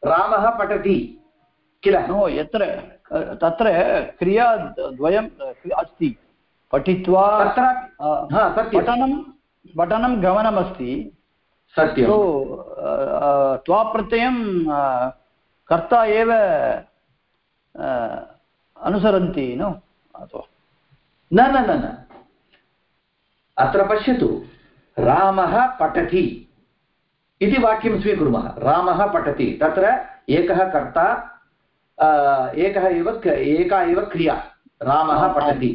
रामः पठति किल? नो यत्र तत्र क्रिया द्वयं अस्ति। पठित्वा तत्र पठनं पठनं गमनमस्ति। सत्यं सो त्वाप्रत्ययं कर्ता एव अनुसरन्ति नो? न न न न। अत्र पश्यतु रामः पठति इति वाक्यं स्वीकुर्मः। रामः पठति तत्र एकः कर्ता एकः एव एका एव क्रिया। रामः पठति।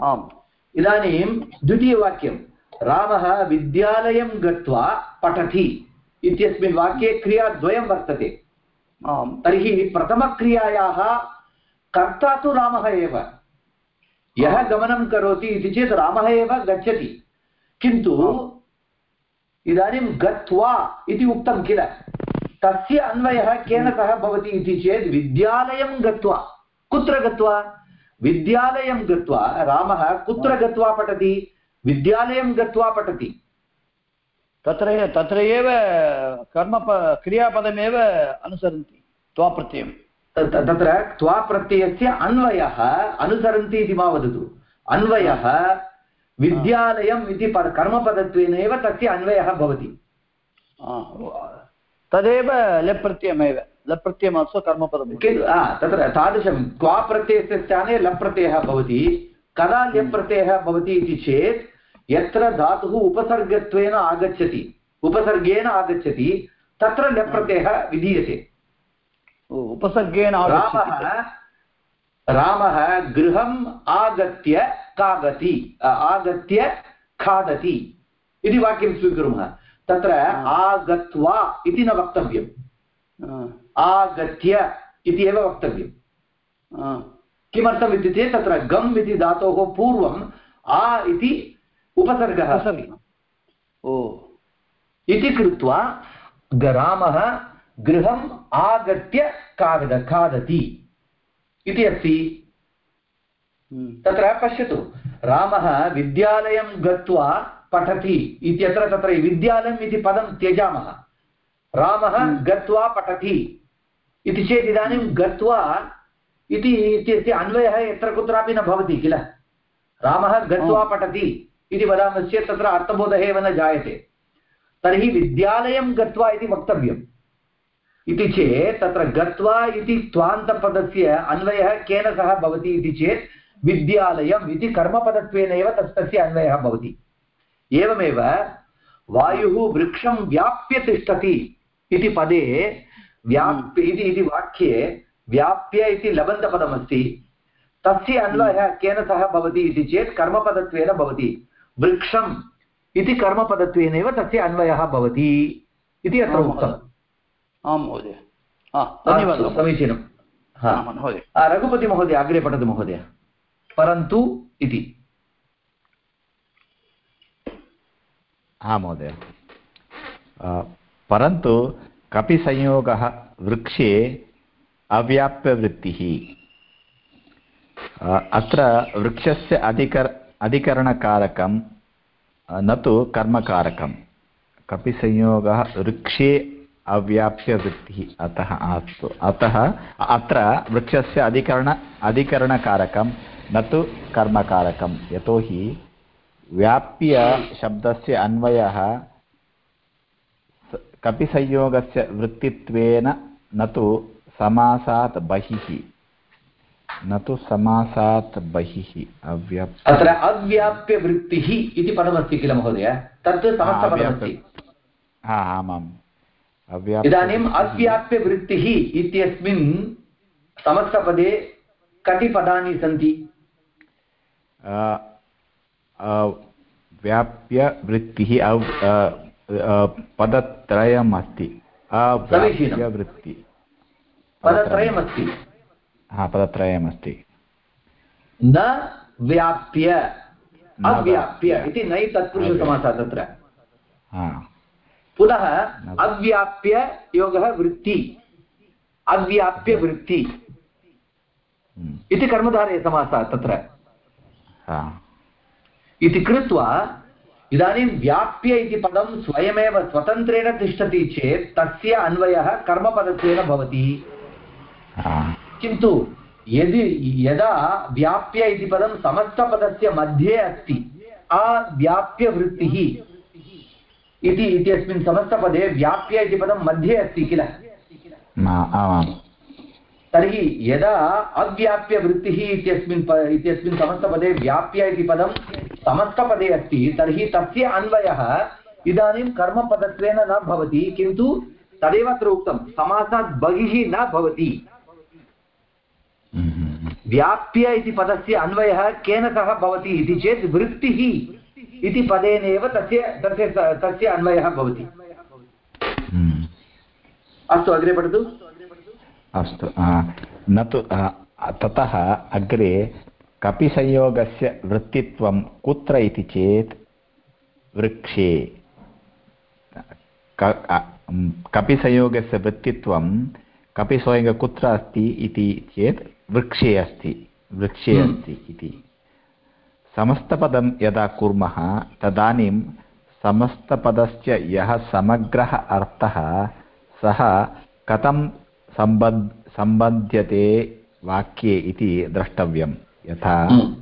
आम्। इदानीं द्वितीयवाक्यं रामः विद्यालयं गत्वा पठति इत्यस्मिन् वाक्ये क्रियाद्वयं वर्तते। आम्। तर्हि प्रथमक्रियायाः कर्ता तु रामः एव। यः गमनं करोति इति चेत् रामः एव गच्छति। किन्तु इदानीं गत्वा इति उक्तं किल? तस्य अन्वयः केन सह भवति इति चेत् विद्यालयं गत्वा। कुत्र गत्वा? विद्यालयं गत्वा रामः कुत्र गत्वा पठति? विद्यालयं गत्वा पठति। तत्र तत्र एव कर्म क्रियापदमेव अनुसरन्ति त्वाप्रत्ययं तत्र त्वा प्रत्ययस्य अन्वयः अनुसरन्ति इति मा वदतु। अन्वयः विद्यालयम् इति पद कर्मपदत्वेन एव तस्य अन्वयः भवति। तदेव लप्रत्ययमेव। लप्रत्ययमस्व कर्मपदं किन्तु आ, तत्र तादृशं प्रत्ययस्य स्थाने लप् प्रत्ययः भवति कदा ल्यप् प्रत्ययः भवति इति चेत् यत्र धातुः उपसर्गत्वेन आगच्छति उपसर्गेण आगच्छति तत्र लप् प्रत्ययः विधीयते उपसर्गेण रामः रामः गृहम् आगत्य खादति आगत्य खादति इति वाक्यं स्वीकुर्मः। तत्र आगत्वा इति न वक्तव्यम्। आगत्य इति एव वक्तव्यम्। किमर्थम् इति चेत् तत्र गम् इति धातोः पूर्वम् आ इति उपसर्गः। ओ। इति कृत्वा रामः गृहम् आगत्य खाद खादति। इति अस्ति। हम्म, तत्र पश्यतु। रामः विद्यालयं गत्वा पठति इत्यत्र तत्र विद्यालयम् इति पदं त्यजामः। रामः गत्वा पठति इति चेत् इदानीं गत्वा इति इत्यस्य अन्वयः यत्र कुत्रापि न भवति किल? रामः गत्वा पठति। इति वदामश्चेत् तत्र अर्थबोधः एव न जायते। तर्हि विद्यालयं गत्वा इति वक्तव्यम्। इति चेत् तत्र गत्वा इति त्वान्तपदस्य अन्वयः केन सह भवति इति चेत् विद्यालयम् इति कर्मपदत्वेन एव तस् तस्य अन्वयः भवति। एवमेव वायुः वृक्षं व्याप्य तिष्ठति इति पदे व्याप्य इति इति वाक्ये व्याप्य इति लबन्तपदमस्ति। तस्य अन्वयः केन सह भवति इति चेत् कर्मपदत्वेन भवति। वृक्षम् इति कर्मपदत्वेनैव तस्य अन्वयः भवति इति अत्र उक्तम् आं महोदय। धन्यवादः समीचीनं। हा। आम्, महोदय। आ, रघुपतिमहोदय अग्रे पठतु महोदय। परन्तु इति। हा महोदय। अ, परन्तु कपि संयोगः वृक्षे अव्याप्यवृत्तिः। अत्र वृक्षस्य अधिकर अधिकरणकारकं न तु कर्मकारकं कपि संयोगः वृक्षे अव्याप्यवृत्तिः। अतः अस्तु। अतः अत्र वृक्षस्य अधिकरण अधिकरणकारकं न तु कर्मकारकं यतोहि व्याप्यशब्दस्य अन्वयः कपिसंयोगस्य वृत्तित्वेन न तु समासात् बहिः। न तु समासात् बहिः अव्याप्य अत्र अव्याप्यवृत्तिः इति पदमस्ति किल महोदय? तत् समस्तपदमस्ति हा आमाम्। अव्याप्य इदानीम् अव्याप्यवृत्तिः इत्यस्मिन् समस्तपदे कति पदानि सन्ति? व्याप्यवृत्तिः पदत्रयम् अस्ति अव्याप्यवृत्ति। पदत्रयमस्ति। पदत्रयमस्ति। न व्याप्य अव्याप्य इति नै तत्पुरुषसमासः तत्र। पुनः अव्याप्य योगः वृत्ति। अव्याप्य वृत्ति। हम्म। इति कर्मधारयसमासः तत्र। इति कृत्वा इदानीं व्याप्य इति पदं स्वयमेव स्वतन्त्रेण तिष्ठति चेत् तस्य अन्वयः कर्मपदत्वेन भवति। किन्तु यदि यदा व्याप्य इति पदं समस्तपदस्य मध्ये अस्ति अव्याप्यवृत्तिः इति इत्यस्मिन् समस्तपदे व्याप्य इति पदं मध्ये अस्ति किल? तर्हि यदा अव्याप्यवृत्तिः इत्यस्मिन् इत्यस्मिन् समस्तपदे व्याप्य इति पदं समस्तपदे अस्ति तर्हि तस्य अन्वयः इदानीं कर्मपदत्वेन न भवति किन्तु तदेव अत्र उक्तं समासात् बहिः न भवति। व्याप्य इति पदस्य अन्वयः केन सह भवति इति चेत् वृत्तिः इति पदेनैव तस्य तस्य तस्य अन्वयः भवति। अस्तु अग्रे पठतु। अस्तु न तु ततः अग्रे कपिसंयोगस्य वृत्तित्वं कुत्र इति चेत् वृक्षे। कपिसंयोगस्य वृत्तित्वं कपिसंयोगः कुत्र अस्ति इति चेत् वृक्षे अस्ति वृक्षे हम्म। अस्ति इति समस्तपदं यदा कुर्मः तदानीं समस्तपदस्य यः समग्रः अर्थः सः कथं सम्बद् सम्बध्यते वाक्ये इति द्रष्टव्यं यथा हम्म।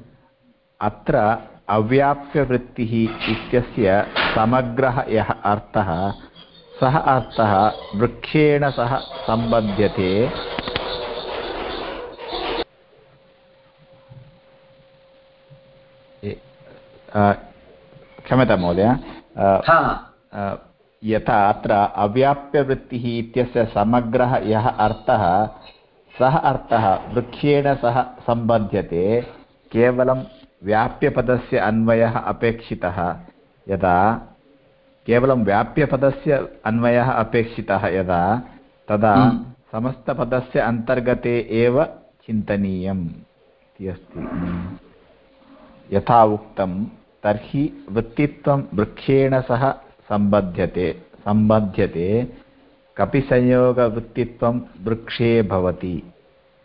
अत्र अव्याप्यवृत्तिः इत्यस्य समग्रः यः अर्थः सः अर्थः वृक्षेण सह सम्बध्यते क्षम्यतां महोदय यथा अत्र अव्याप्यवृत्तिः इत्यस्य समग्रः यः अर्थः सः अर्थः वृक्षेण सह सम्बध्यते केवलं व्याप्यपदस्य अन्वयः अपेक्षितः यदा केवलं व्याप्यपदस्य अन्वयः अपेक्षितः यदा तदा हम्म। समस्तपदस्य अन्तर्गते एव चिन्तनीयम् इति अस्ति। यथा उक्तं तर्हि वृत्तित्वं वृक्षेण सह सम्बध्यते सम्बध्यते। कपिसंयोगवृत्तित्वं वृक्षे भवति।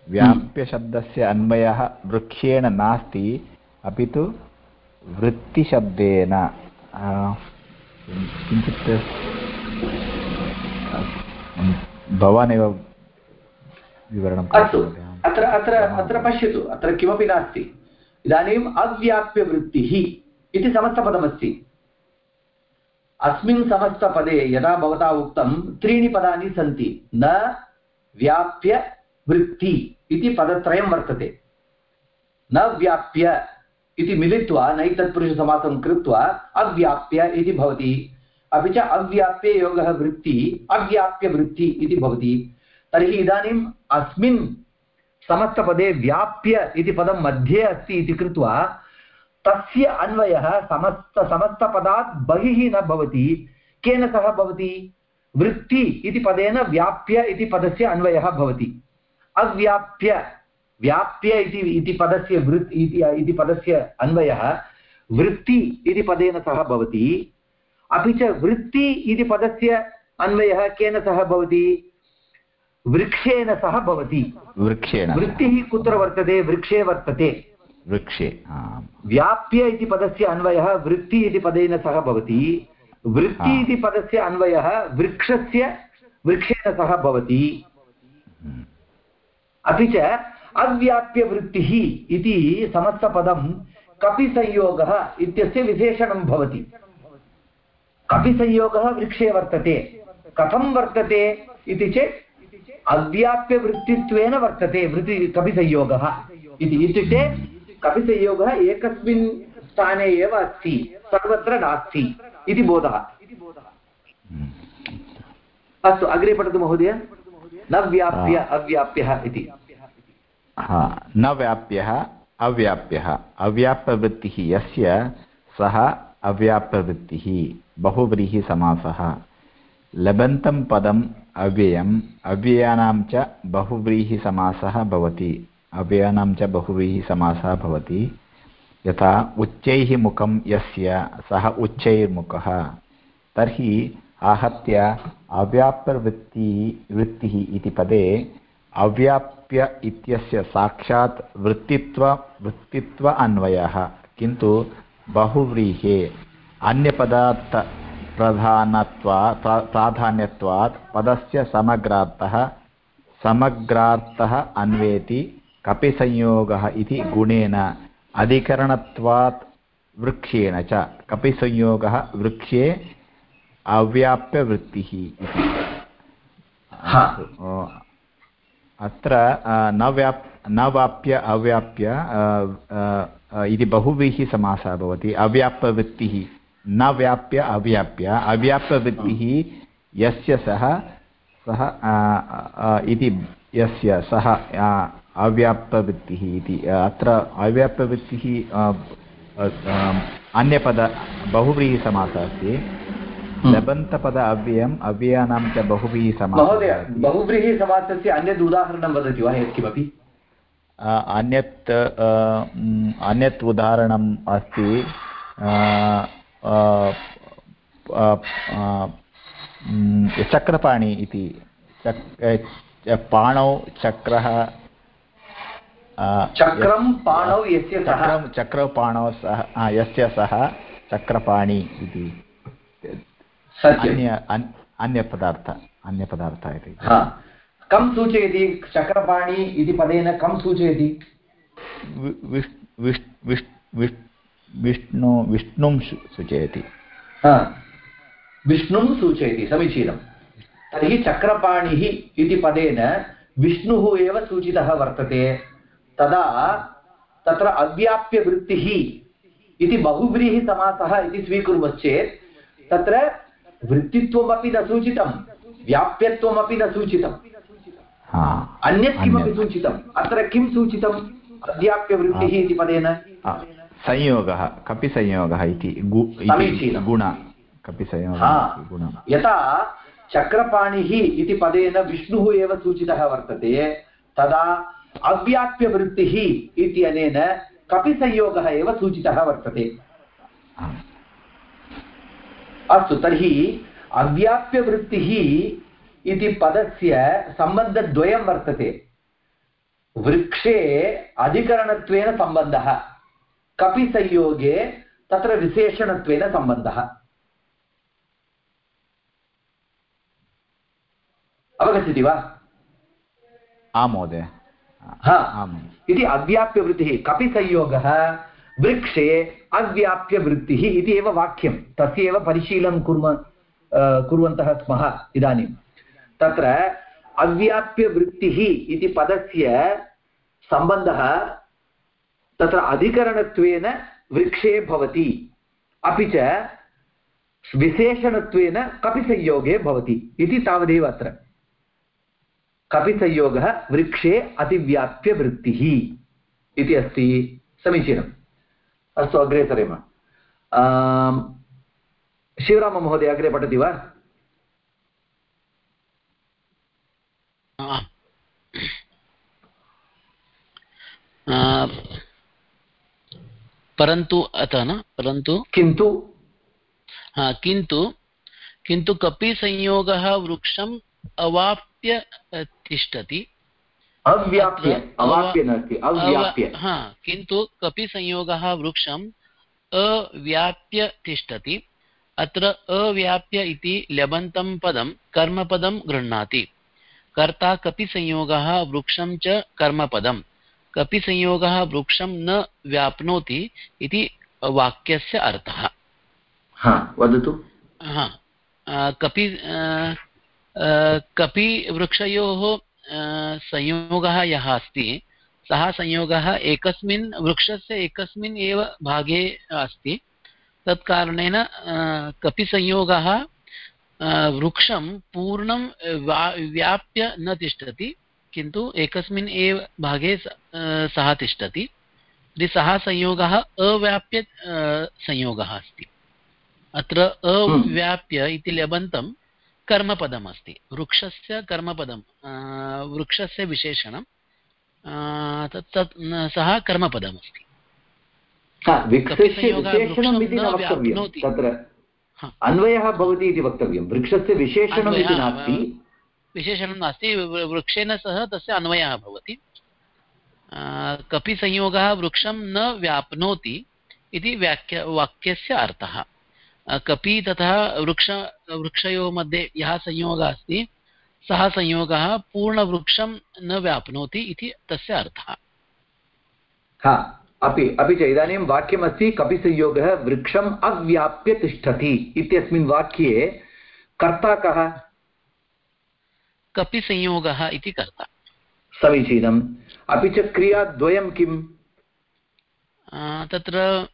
व्याप्यशब्दस्य अन्वयः वृक्षेण नास्ति अपि तु वृत्तिशब्देन। किञ्चित् भवानेव विवरणं अस्तु। अत्र अत्र अत्र पश्यतु। अत्र किमपि नास्ति। इदानीम् अव्याप्यवृत्तिः। इति समस्तपदमस्ति। अस्मिन् समस्तपदे यदा भवता उक्तं, त्रीणि पदानि सन्ति। न, व्याप्य, वृत्ति इति पदत्रयं वर्तते। न व्याप्य इति मिलित्वा नैतत्पुरुषसमासं कृत्वा, अव्याप्य इति भवति। अपि च अव्याप्य योगः वृत्ति अव्याप्यवृत्ति इति भवति। तर्हि इदानीम् अस्मिन् समस्तपदे व्याप्य इति पदं मध्ये अस्ति इति कृत्वा तस्य अन्वयः समस्त समस्तपदात् बहिः न भवति। केन सह भवति? वृत्ति इति पदेन व्याप्य इति पदस्य अन्वयः भवति। अव्याप्य व्याप्य इति इति पदस्य वृत् इति पदस्य अन्वयः वृत्ति इति पदेन सह भवति। अपि च वृत्ति इति पदस्य अन्वयः केन सह भवति? वृक्षेण सह भवति। वृक्षेण वृत्तिः कुत्र वर्तते? वृक्षे वर्तते। वृक्षे व्याप्य इति पदस्य अन्वयः वृत्ति इति पदेन सह भवति। वृत्ति। इति पदस्य अन्वयः वृक्षस्य वृक्षेण सह भवति। हम्म। अपि च अव्याप्यवृत्तिः इति समस्तपदं कपिसंयोगः इत्यस्य विशेषणं भवति। कपिसंयोगः वृक्षे वर्तते। कथं वर्तते इति चेत् अव्याप्यवृत्तित्वेन वर्तते वृत्ति कपिसंयोगः इति। इत्युक्ते कपिसंयोगः एकस्मिन् स्थाने एव अस्ति सर्वत्र नास्ति इति बोधः। अस्तु अग्रे पठतु महोदय। न व्याप्य अव्याप्यः इति। हा न व्याप्यः अव्याप्यः। अव्याप्यवृत्तिः यस्य सः अव्याप्यवृत्तिः बहुव्रीहिसमासः लबन्तं पदम् अव्ययम् अव्ययानां च बहुव्रीहिसमासः भवति। अव्ययानां च बहुव्रीहिसमासः भवति। यथा उच्चैः मुखं यस्य, सः उच्चैर्मुखः। तर्हि आहत्य अव्याप्यवृत्तिः वृत्तिः इति पदे अव्याप्य इत्यस्य साक्षात् वृत्तित्व वृत्तित्व अन्वयः। किन्तु बहुव्रीहे, अन्यपदार्थ प्रधानत्वा प्रा- प्राधान्यत्वात् पदस्य समग्रार्थः समग्रार्थः अन्वेति कपिसंयोगः इति गुणेन अधिकरणत्वात् वृक्षेण च। कपिसंयोगः वृक्षे अव्याप्यवृत्तिः इति। हा। अत्र न व्याप् न वाप्य अव्याप्य इति बहुव्रीहि समासः भवति। अव्याप्यवृत्तिः न व्याप्य अव्याप्य। अव्याप्यवृत्तिः यस्य सः सः इति यस्य सः अ, अव्याप्यवृत्तिः इति अत्र अव्याप्यवृत्तिः अ, अ, अ, अन्यपद बहुव्रीहिसमासः अस्ति। लबन्तपद अव्ययम् अव्ययानां च बहुव्रीहिसमासः महोदय। बहुव्रीहिसमासस्य अन्यद् उदाहरणं वदति वा यत्किमपि? अन्यत् अन्यत् उदाहरणम् अस्ति। चक्रपाणि इति चक् पाणौ चक्रः चक्रं पाणौ यस्य सः। चक्रं चक्रपाणौ सः यस्य सः चक्रपाणि इति। अन्य अन्यपदार्थ अन्यपदार्थ इति। हा। कं सूचयति चक्रपाणि इति पदेन कं सूचयति? विष्णु विष्णुं सूचयति। विष्णुं सूचयति समीचीनं। तर्हि चक्रपाणिः इति पदेन विष्णुः एव सूचितः वर्तते। तदा तत्र अव्याप्यवृत्तिः इति बहुव्रीहिसमासः इति स्वीकुर्मश्चेत् तत्र वृत्तित्वमपि न सूचितं व्याप्यत्वमपि न सूचितम्। हा। अन्यत् किमपि। सूचितम्? अत्र किं सूचितम्? अव्याप्यवृत्तिः इति पदेन? संयोगः कपिसंयोगः इति इति गुण कपिसंयोगः हा। यथा चक्रपाणिः इति पदेन विष्णुः एव सूचितः वर्तते तदा अव्याप्यवृत्तिः इत्यनेन कपिसंयोगः एव सूचितः वर्तते हा। अस्तु तर्हि अव्याप्यवृत्तिः इति पदस्य सम्बन्धद्वयं वर्तते वृक्षे अधिकरणत्वेन सम्बन्धः कपिसंयोगे तत्र विशेषणत्वेन सम्बन्धः अवगच्छति वा आम् महोदय हा आम् इति अव्याप्यवृत्तिः। कपिसंयोगः वृक्षे अव्याप्यवृत्तिः इति एव वाक्यं। तस्य एव परिशीलनं कुर्म कुर्वन्तः स्मः इदानीं। तत्र अव्याप्यवृत्तिः इति पदस्य सम्बन्धः तत्र अधिकरणत्वेन वृक्षे भवति। अपि च विशेषणत्वेन कपिसंयोगे भवति। इति तावदेव अत्र। कपिसंयोगः वृक्षे अतिव्याप्यवृत्तिः इति अस्ति समीचीनम्। अस्तु अग्रे सरेम। शिवराममहोदय अग्रे पठति वा? परन्तु अतः न परन्तु किन्तु? हा, किन्तु किन्तु कपि संयोगः वृक्षम् अवाप्य तिष्ठति। अव्याप्य अवाप्य नास्ति अव्याप्य अव- हा किन्तु कपि संयोगः वृक्षम् अव्याप्य तिष्ठति अत्र अव्याप्य इति लबन्तं पदं कर्मपदं गृह्णाति। कर्ता कपि संयोगः वृक्षं च कर्मपदं कपि संयोगः वृक्षं न व्याप्नोति इति वाक्यस्य अर्थः। हा वदतु। हा कपि कपि वृक्षयोः अ, संयोगः यः अस्ति सः संयोगः एकस्मिन् वृक्षस्य एकस्मिन् एव भागे अस्ति। तत्कारणेन कपिसंयोगः वृक्षं पूर्णं वा- व्याप्य न तिष्ठति किन्तु एकस्मिन् एव भागे स- तिष्ठति। तर्हि सः संयोगः अव्याप्य संयोगः अस्ति। अत्र अव्याप्य इति लबन्तं कर्मपदमस्ति। वृक्षस्य कर्मपदं वृक्षस्य विशेषणं तत् तत् सः कर्मपदमस्ति। अन्वयः भवति इति वक्तव्यं। वृक्षस्य विशेषणम् इति नास्ति। विशेषणं नास्ति। वृक्षेण सह तस्य अन्वयः भवति। कपिसंयोगः वृक्षं न व्याप्नोति इति वाक्य वाक्यस्य अर्थः। कपि तथा वृक्ष वृक्षयोः मध्ये यः संयोगः अस्ति सः संयोगः पूर्णवृक्षं न व्याप्नोति इति तस्य अर्थः। हा अपि अपि च इदानीं वाक्यमस्ति कपिसंयोगः वृक्षम् अव्याप्य तिष्ठति इत्यस्मिन् वाक्ये कर्ता कः? कपिसंयोगः इति कर्ता। समीचीनम्। अपि च क्रियाद्वयं किम्? तत्र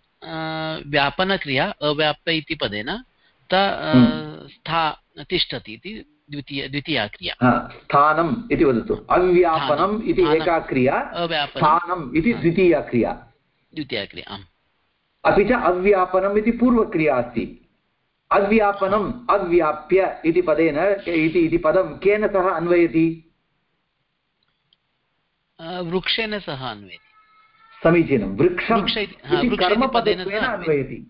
व्यापनक्रिया अव्याप्य इति पदेन त हम्म। स्था तिष्ठति इति द्वितीय द्वितीया क्रिया। स्थानम् इति वदतु। अव्यापनम् इति एका क्रिया अव्यापनं स्थानम् इति द्वितीया क्रिया। द्वितीया क्रिया आम्। अपि च अव्यापनम् इति पूर्वक्रिया अस्ति। अव्यापनम् अव्याप्य इति पदेन इति इति पदं केन सह अन्वयति? वृक्षेण सह अन्वयति। समीचीनं वृक्षं वृक्ष इति- इति वृक्ष इति पदेन कर्मपदत्वेन अन्वयति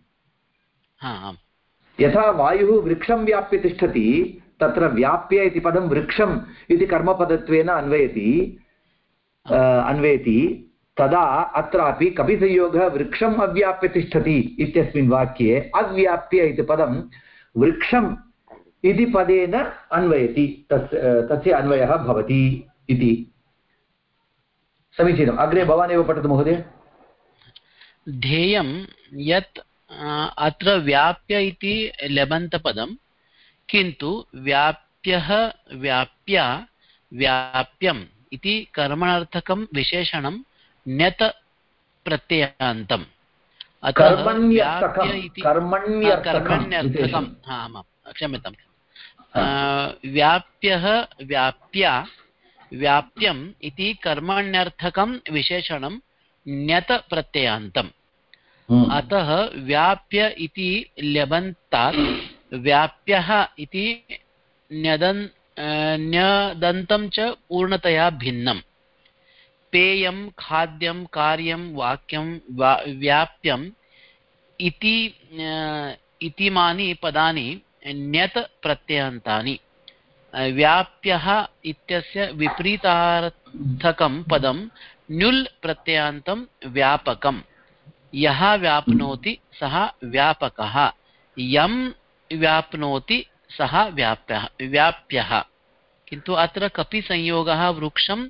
यथा वायुः वृक्षं व्याप्य तिष्ठति तत्र व्याप्य इति पदं वृक्षम् इति कर्मपदत्वेन अन्वयति अन्वयति तदा अत्रापि कपिसंयोगः वृक्षम् अव्याप्य तिष्ठति इत्यस्मिन् वाक्ये अव्याप्य इति पदं वृक्षम् इति पदेन अन्वयति तस्य तस्य अन्वयः भवति इति। समीचीनम्। अग्रे भवान् एव पठतु महोदय। ध्येयं यत् अत्र व्याप्य इति लबन्तपदं किन्तु व्याप्यः व्याप्या व्याप्यम् इति कर्मणार्थकं विशेषणं ण्यत प्रत्ययान्तम्। अतः कर्मण्यर्थकं क्षम्यतां। व्याप्यः व्याप्या व्याप्यम् इति कर्मण्यर्थकं विशेषणं ण्यत प्रत्ययान्तम् हम्म। अतः व्याप्य इति ल्यबन्तात् व्याप्यः इति न्यदन् न्यदन्तं च पूर्णतया भिन्नम्। पेयं खाद्यं कार्यं वाक्यं वा व्याप्यम् इति इतीमानि पदानि ण्यत् प्रत्ययान्तानि व्याप्यः इत्यस्य विपरीतार्थकं पदं ण्युल् प्रत्ययान्तं व्यापकम्। यः व्याप्नोति सः व्यापकः। यं व्याप्नोति सः व्याप्यः व्याप्यः। किन्तु अत्र कपि संयोगः वृक्षम्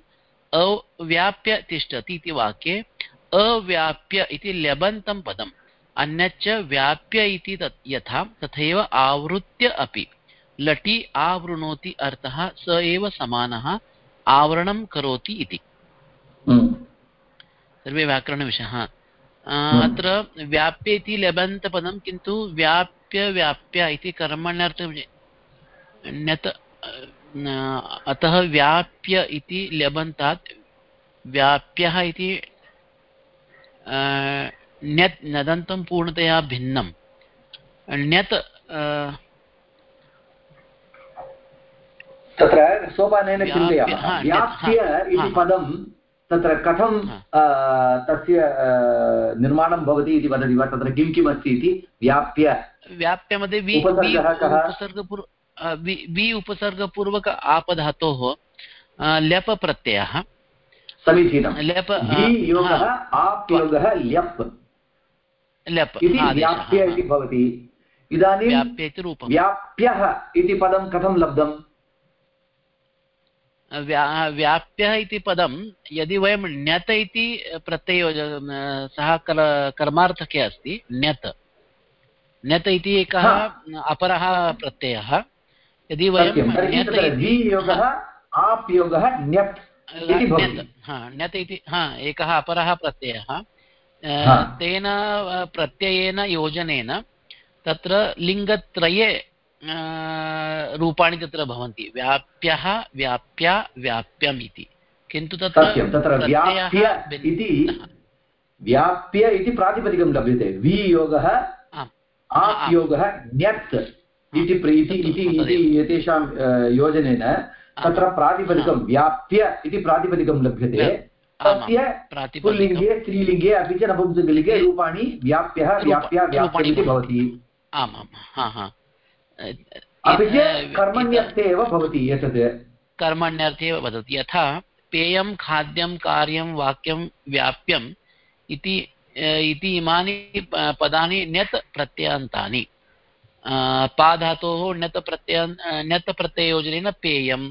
अव्याप्य तिष्ठति इति वाक्ये अव्याप्य इति ल्यबन्तं पदम्। अन्यच्च व्याप्य इति तत् यथा, तथैव आवृत्य अपि। लटि आवृणोति अर्थः स एव समानः आवरणं करोति इति। हम्म। सर्वे व्याकरणविषयः। अत्र व्याप्य इति लबन्तपदं किन्तु व्याप्य व्याप्य इति कर्मण्यर्थ अतः व्याप्य इति लबन्तात् व्याप्यः इति ण्यत् नदन्तं पूर्णतया भिन्नं। ण्यत् तत्र सोपानेन चिन्तयामः व्याप्य इति। पदं तत्र कथं तस्य निर्माणं भवति इति वदति वा? तत्र किं किम् अस्ति इति व्याप्य व्याप्यमध्ये वि उपसर्गपूर्वक आपधातोः ल्यप प्रत्ययः समीचीनं वि योगः आप् योगः ल्यप्। इति व्याप्य इति भवति। इदानीं व्याप्य इति रूपं व्याप्यः इति पदं कथं लब्धम्? व्या व्याप्यः इति पदं यदि वयं ण्यत इति प्रत्ययो सः कल कर्मार्थके अस्ति ण्यत्। ण्यत् इति एकः अपरः प्रत्ययः। यदि वयं ण्यत् इति- योगः इति ण्यत्। हा इति हा एकः अपरः प्रत्ययः। तेन प्रत्ययेन योजनेन तत्र लिङ्गत्रये रूपाणि तत्र भवन्ति। व्याप्यः व्याप्या व्याप्यम् इति। किन्तु तत्र तत्र व्याप्य इति व्याप्य इति प्रातिपदिकं लभ्यते। वि योगः आप् योगः ण्यत् इति प्र- इति इति एतेषां योजनेन तत्र प्रातिपदिकं व्याप्य इति प्रातिपदिकं लभ्यते। तस्य पुल्लिङ्गे स्त्रीलिङ्गे अपि च नपुंसकलिङ्गे रूपाणि व्याप्यः व्याप्या व्याप्यम् इति भवति। आम् हा हा। कर्मण्यर्थे एव भवति एतत् कर्मण्यर्थे एव वदति। यथा पेयं खाद्यं कार्यं वाक्यं व्याप्यम् इति इति इमानि पदानि ण्यत् प्रत्ययान्तानि। पाधातोः ण्यत् प्रत्यय ण्यत् प्रत्यययोजनेन पेयं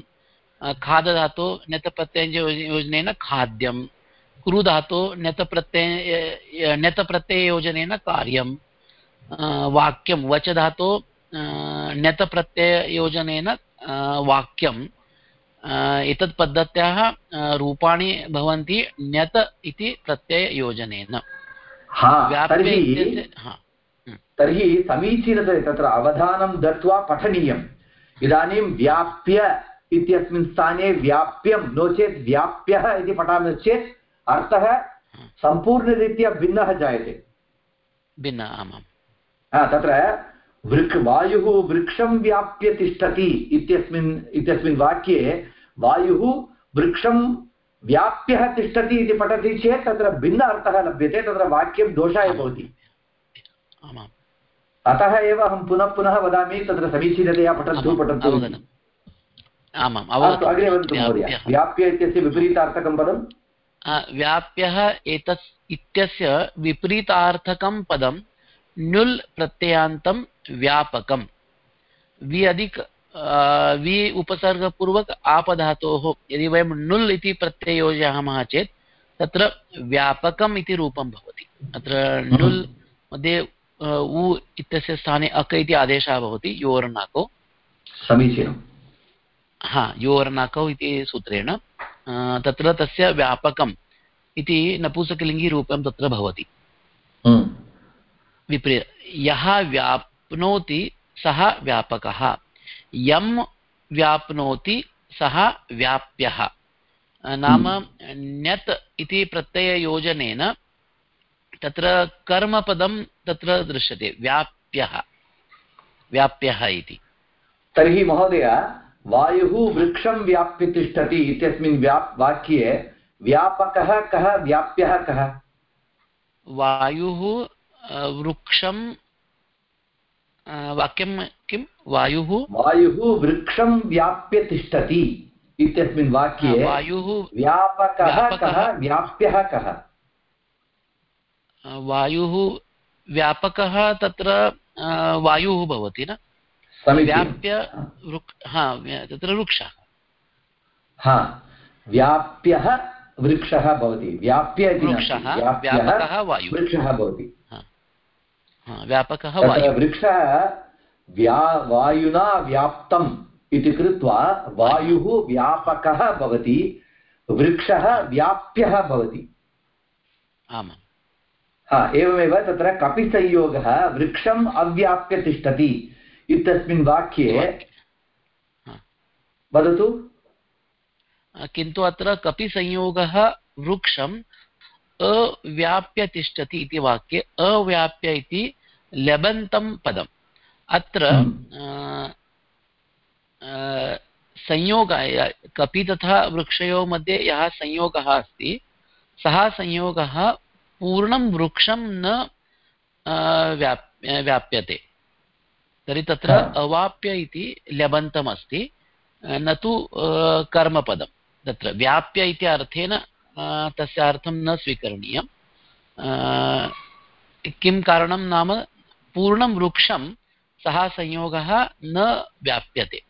खादधातोः ण्यत् प्रत्यययोजनेन खाद्यं कुरुधातो ण्यत् प्रत्यय ण्यत् प्रत्यययोजनेन कार्यं वाक्यं वच धातो ण्यत् प्रत्यययोजनेन अ, वाक्यं अ, एतत् पद्धत्याः रूपाणि भवन्ति ण्यत् इति प्रत्यययोजनेन तर्हि हा समीचीनतया तत्र अवधानं दत्वा पठनीयम् इदानीं व्याप्य इत्यस्मिन् स्थाने व्याप्यं नो चेत् व्याप्यः इति पठामश्चेत् अर्थः सम्पूर्णरीत्या भिन्नः जायते भिन्न आमाम् हा, तत्र वृक् वायुः वृक्षं व्याप्य तिष्ठति इत्यस्मिन् इत्यस्मिन् वाक्ये वायुः वृक्षं व्याप्यः तिष्ठति इति पठति चेत् तत्र भिन्न अर्थः लभ्यते तत्र वाक्यं दोषाय भवति। अतः एव अहं पुनः पुनः वदामि तत्र समीचीनतया पठन्तु पठन्तु अस्तु अग्रे वदतु महोदय। व्याप्य। इत्यस्य विपरीतार्थकं पदं? व्याप्यः एतस् इत्यस्य विपरीतार्थकं पदं नुल् प्रत्ययान्तं व्यापकं वि अधिक वि उपसर्गपूर्वक आपधातोः यदि वयं नुल् इति प्रत्यय योजयामः चेत् तत्र व्यापकम् इति रूपं भवति। अत्र नुल् मध्ये उ इत्यस्य स्थाने अक इति आदेशः भवति योर्नाको। समीचीनम्। हा योर्नाकौ इति सूत्रेण तत्र तस्य व्यापकम् इति नपुंसकलिङ्गिरूपं तत्र भवति। हम्म। विपरी यः व्याप्नोति सः व्यापकः। यं व्याप्नोति सः व्याप्यः। नाम ण्यत् इति प्रत्यययोजनेन तत्र कर्मपदं तत्र दृश्यते व्याप्यः। व्याप्यः इति। तर्हि महोदय वायुः वृक्षं व्याप्य तिष्ठति इत्यस्मिन् व्याप् वाक्ये व्यापकः कः व्याप्यः कः? वायुः वृक्षं वाक्यं किं वायुः वायुः वृक्षं व्याप्य तिष्ठति इत्यस्मिन् वाक्ये वायुः व्यापकः कः व्याप्यः कः वायुः व्यापकः तत्र वायुः भवति न व्याप्य वृक् हा तत्र वृक्षः हा व्याप्यः वृक्षः भवति व्याप्य इति। वृक्षः, व्यापकः वायुः। वृक्षः भवति व्यापकः वृक्षः व्या वायुना व्याप्तम् इति कृत्वा वायुः व्यापकः भवति वृक्षः व्याप्यः भवति। आमाम्। हा एवमेव तत्र कपिसंयोगः वृक्षम् अव्याप्य तिष्ठति इत्यस्मिन् वाक्ये। वदतु। किन्तु अत्र कपिसंयोगः वृक्षम् अव्याप्य तिष्ठति इति वाक्ये अव्याप्य इति लबन्तं पदम् अत्र हम्म। संयोगाय कपि तथा वृक्षयोः मध्ये यः संयोगः अस्ति सः संयोगः पूर्णं वृक्षं न अ, व्याप् व्याप्यते तर्हि तत्र। अवाप्य इति ल्यबन्तमस्ति अ, न तु कर्मपदं तत्र व्याप्य इति अर्थेन तस्य अर्थं न स्वीकरणीयं किं कारणं नाम पूर्णं वृक्षं सः संयोगः न व्याप्यते।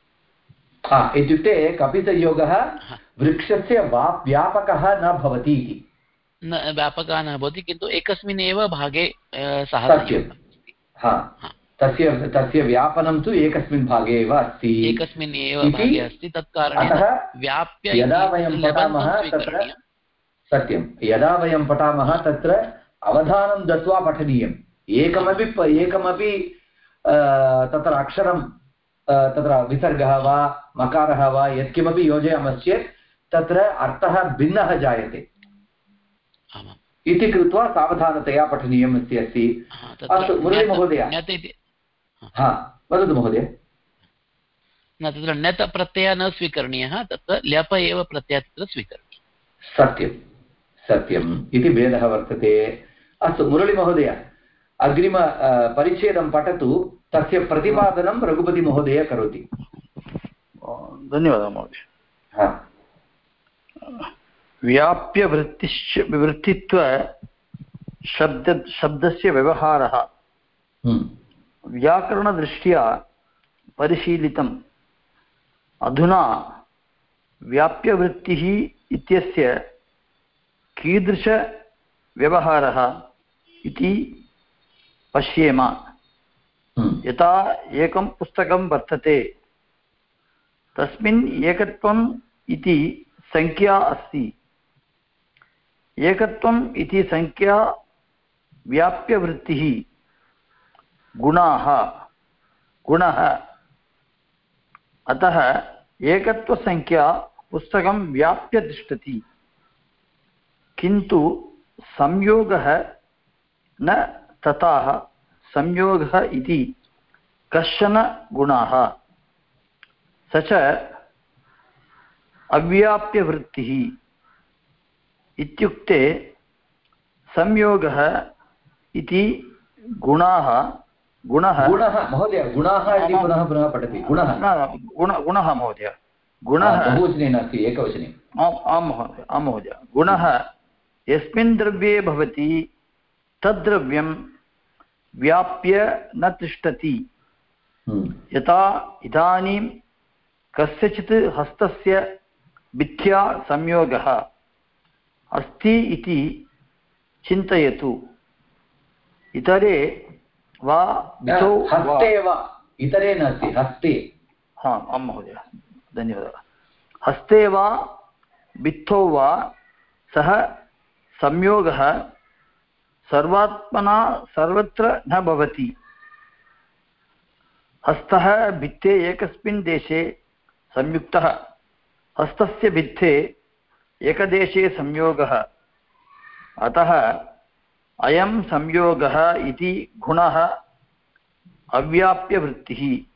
हा, इत्युक्ते कपिसंयोगः वृक्षस्य वा व्यापकः न भवति। इति न व्यापकः न भवति किन्तु एकस्मिन् एव भागे सः हा। तस्य तस्य व्यापनं तु एकस्मिन् भागे एव अस्ति। एकस्मिन् एव भागे अस्ति तत् कारणेन व्याप्य यदा वयं पठामः तत्र सत्यं। यदा वयं पठामः तत्र अवधानं दत्वा पठनीयम्। एकमपि एकमपि तत्र अक्षरं तत्र विसर्गः वा मकारः वा यत्किमपि योजयामश्चेत् तत्र अर्थः भिन्नः जायते। इति कृत्वा सावधानतया पठनीयम् अस्ति। अस्ति अस्तु, तत्र महोदय। ण्यत्- ण्यत् हा। वदतु महोदय। न तत्र ण्यत् प्रत्ययः न स्वीकरणीयः तत्र ल्यप एव प्रत्ययः तत्र स्वीकरणीयः। सत्यं सत्यम् इति भेदः वर्तते। अस्तु मुरळीमहोदय अग्रिम परिच्छेदं पठतु। तस्य प्रतिपादनं रघुपतिमहोदय करोति। धन्यवादः महोदय। हा। व्याप्यवृत्तिश्च वृत्तित्व शब्द शब्दस्य व्यवहारः। हम्म, व्याकरणदृष्ट्या परिशीलितम्। अधुना व्याप्यवृत्तिः इत्यस्य कीदृशव्यवहारः इति पश्येम। हम्म, यथा एकं पुस्तकं वर्तते। तस्मिन् एकत्वम् इति सङ्ख्या अस्ति। एकत्वम् इति सङ्ख्या व्याप्यवृत्तिः। गुणाः। गुणः। अतः एकत्वसङ्ख्या पुस्तकं व्याप्य तिष्ठति किन्तु संयोगः न तथा संयोगः इति कश्चन गुणाः। स च अव्याप्यवृत्तिः इत्युक्ते संयोगः इति गुणाः गुणः गुणः महोदय गुणाः इति पुनः पुनः पठति। गुणः। गुण गुणः महोदय। गुणः बहुवचने नास्ति एकवचने। आम् आं महोदय आं महोदय। गुणः यस्मिन् द्रव्ये भवति तद्द्रव्यं व्याप्य न तिष्ठति। हम्म, यथा इदानीं कस्यचित् हस्तस्य भित्त्या संयोगः अस्ति इति चिन्तयतु। इतरे वा न, भितौ वा हस्ते वा इतरे नास्ति हस्ते। हा आं महोदय धन्यवादः। हस्ते वा भित्तौ वा सः संयोगः सर्वात्मना सर्वत्र न भवति। हस्तः भित्ते एकस्मिन् देशे संयुक्तः। हस्तस्य भित्ते एकदेशे संयोगः। अतः अयं संयोगः इति गुणः अव्याप्यवृत्तिः।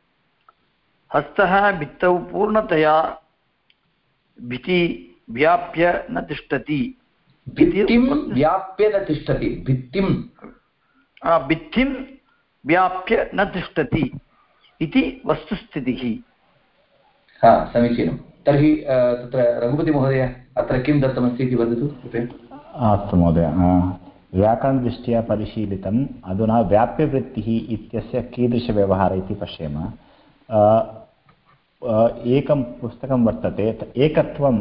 हस्तः भित्तौ पूर्णतया भिति व्याप्य न तिष्ठति। भित्तिं व्याप्य न तिष्ठति। भित्तिं। आ, भित्तिं व्याप्य न तिष्ठति इति वस्तुस्थितिः। हा समीचीनं। तर्हि तत्र रघुपतिमहोदय अत्र किं दत्तमस्ति इति वदतु कृपया। अस्तु महोदय व्याकरणदृष्ट्या परिशीलितम् अधुना व्याप्यवृत्तिः इत्यस्य कीदृशव्यवहारः इति पश्येम। एकं पुस्तकं वर्तते एकत्वं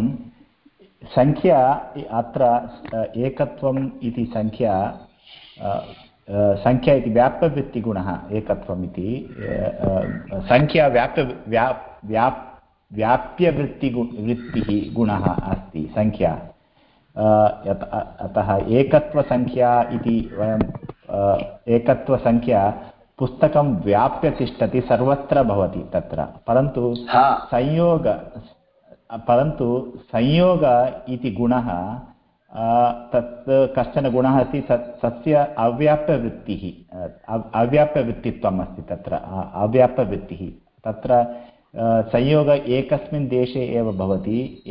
सङ्ख्या इ- अत्र एकत्वम् इति सङ्ख्या सङ्ख्या इति व्याप्यवृत्तिगुणः एकत्वम् इति सङ्ख्या व्याप्य व्याप् व्याप् व्याप्यवृत्तिगु वृत्तिः गुणः अस्ति सङ्ख्या अ- अतः एकत्वसङ्ख्या इति वयं एकत्वसङ्ख्या पुस्तकं व्याप्य तिष्ठति सर्वत्र भवति तत्र परन्तु संयोग परन्तु संयोग इति गुणः तत् कश्चन गुणः अस्ति, तत् तस्य अव्याप्यवृत्तिः अव्- अव्याप्यवृत्तित्वम् अस्ति तत्र अव्याप्यवृत्तिः। तत्र संयोग एकस्मिन् देशे एव भवति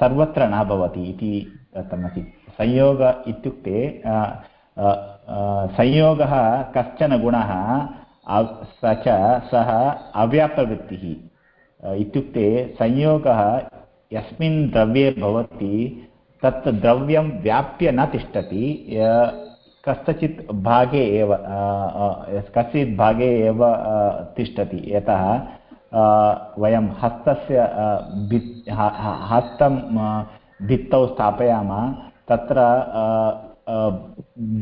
सर्वत्र न भवति इति दत्तमस्ति संयोग इत्युक्ते संयोगः कश्चन गुणः स च सः अव्याप्तवृत्तिः इत्युक्ते संयोगः यस्मिन् द्रव्ये भवति, तत् द्रव्यं व्याप्य न तिष्ठति कस्यचित् भागे एव कश्चित् भागे एव तिष्ठति। यतः वयं हस्तस्य भित् हस्तं भित्तौ स्थापयामः, तत्र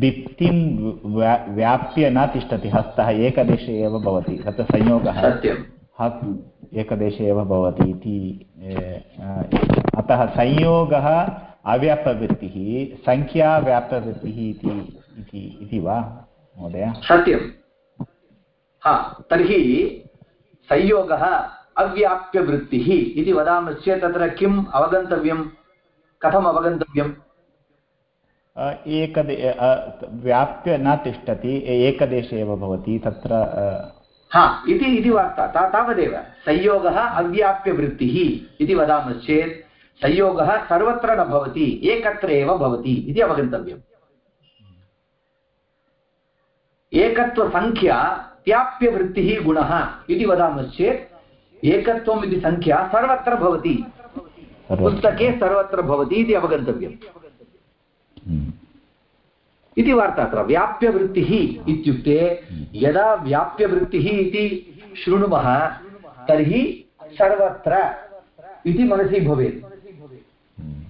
भित्तिं व्या, व्याप्य न तिष्ठति, हस्तः एकदेशे एव भवति। तत्र संयोगः। हस् एकदेशे एव भवति इति अतः संयोगः अव्याप्तवृत्तिः सङ्ख्या व्याप्तवृत्तिः इति इति इति वा महोदय? सत्यं हा तर्हि संयोगः अव्याप्यवृत्तिः इति वदामश्चेत् तत्र किम् अवगन्तव्यं कथम् अवगन्तव्यम्? एकदे व्याप्य न तिष्ठति एकदेशे एव भवति तत्र हा इति इति वार्ता ता तावदेव। संयोगः अव्याप्यवृत्तिः इति वदामश्चेत् संयोगः सर्वत्र न भवति एकत्र एव भवति इति अवगन्तव्यम्। एकत्वसङ्ख्या त्याप्यवृत्तिः गुणः इति वदामश्चेत् एकत्वम् इति सङ्ख्या सर्वत्र भवति। पुस्तके सर्वत्र भवति इति अवगन्तव्यम्। हम्म, इति वार्ता अत्र व्याप्यवृत्तिः इत्युक्ते यदा व्याप्यवृत्तिः इति शृणुमः तर्हि सर्वत्र इति मनसि भवेत्। हम्म,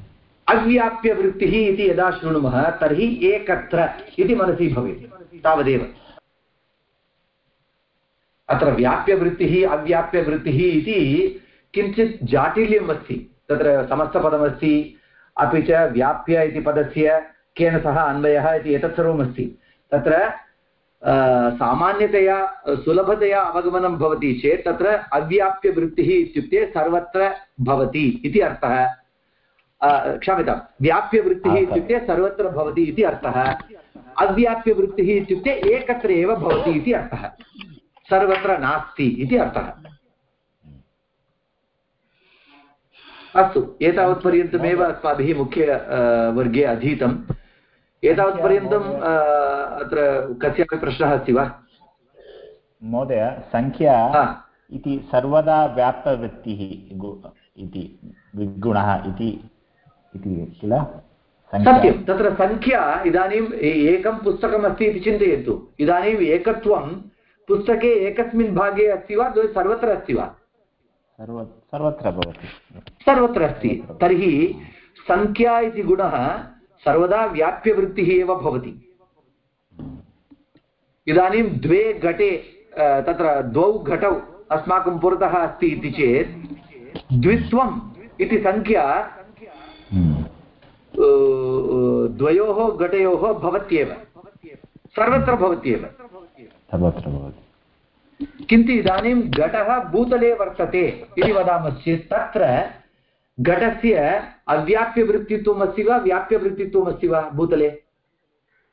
अव्याप्यवृत्तिः इति यदा शृणुमः तर्हि एकत्र इति मनसि भवेत् तावदेव। अत्र व्याप्यवृत्तिः अव्याप्यवृत्तिः इति किञ्चित् जाटिल्यम् अस्ति तत्र समस्तपदमस्ति अपि च व्याप्य इति पदस्य केन सह अन्वयः इति एतत् सर्वमस्ति। तत्र सामान्यतया सुलभतया अवगमनं भवति चेत् तत्र अव्याप्यवृत्तिः इत्युक्ते सर्वत्र भवति इति अर्थः। क्षम्यतां। व्याप्यवृत्तिः इत्युक्ते सर्वत्र भवति इति अर्थः। अव्याप्यवृत्तिः इत्युक्ते एकत्र एव भवति इति अर्थः। सर्वत्र नास्ति इति अर्थः। अस्तु एतावत्पर्यन्तमेव अस्माभिः मुख्य वर्गे अधीतम्। एतावत्पर्यन्तम् अत्र कस्यापि प्रश्नः अस्ति वा? महोदय सङ्ख्या इति सर्वदा व्याप्तवृत्तिः इति गुणः इति इति किल? सत्यं। तत्र सङ्ख्या इदानीम् एकं पुस्तकमस्ति इति चिन्तयन्तु। इदानीम् एकत्वं पुस्तके एकस्मिन् भागे अस्ति वा? सर्वत्र अस्ति वा? सर्वत्र भवति। सर्वत्र अस्ति। तर्हि सङ्ख्या इति गुणः सर्वदा व्याप्यवृत्तिः एव भवति। इदानीं द्वे घटे तत्र द्वौ घटौ अस्माकं पुरतः अस्ति इति चेत् द्वित्वम् इति सङ्ख्या द्वयोः घटयोः भवत्येव। सर्वत्र भवत्येव। सर्वत्र भवति। किन्तु इदानीं घटः भूतले वर्तते इति वदामश्चेत् तत्र घटस्य अव्याप्यवृत्तित्वम् अस्ति वा? व्याप्यवृत्तित्वम् अस्ति वा भूतले?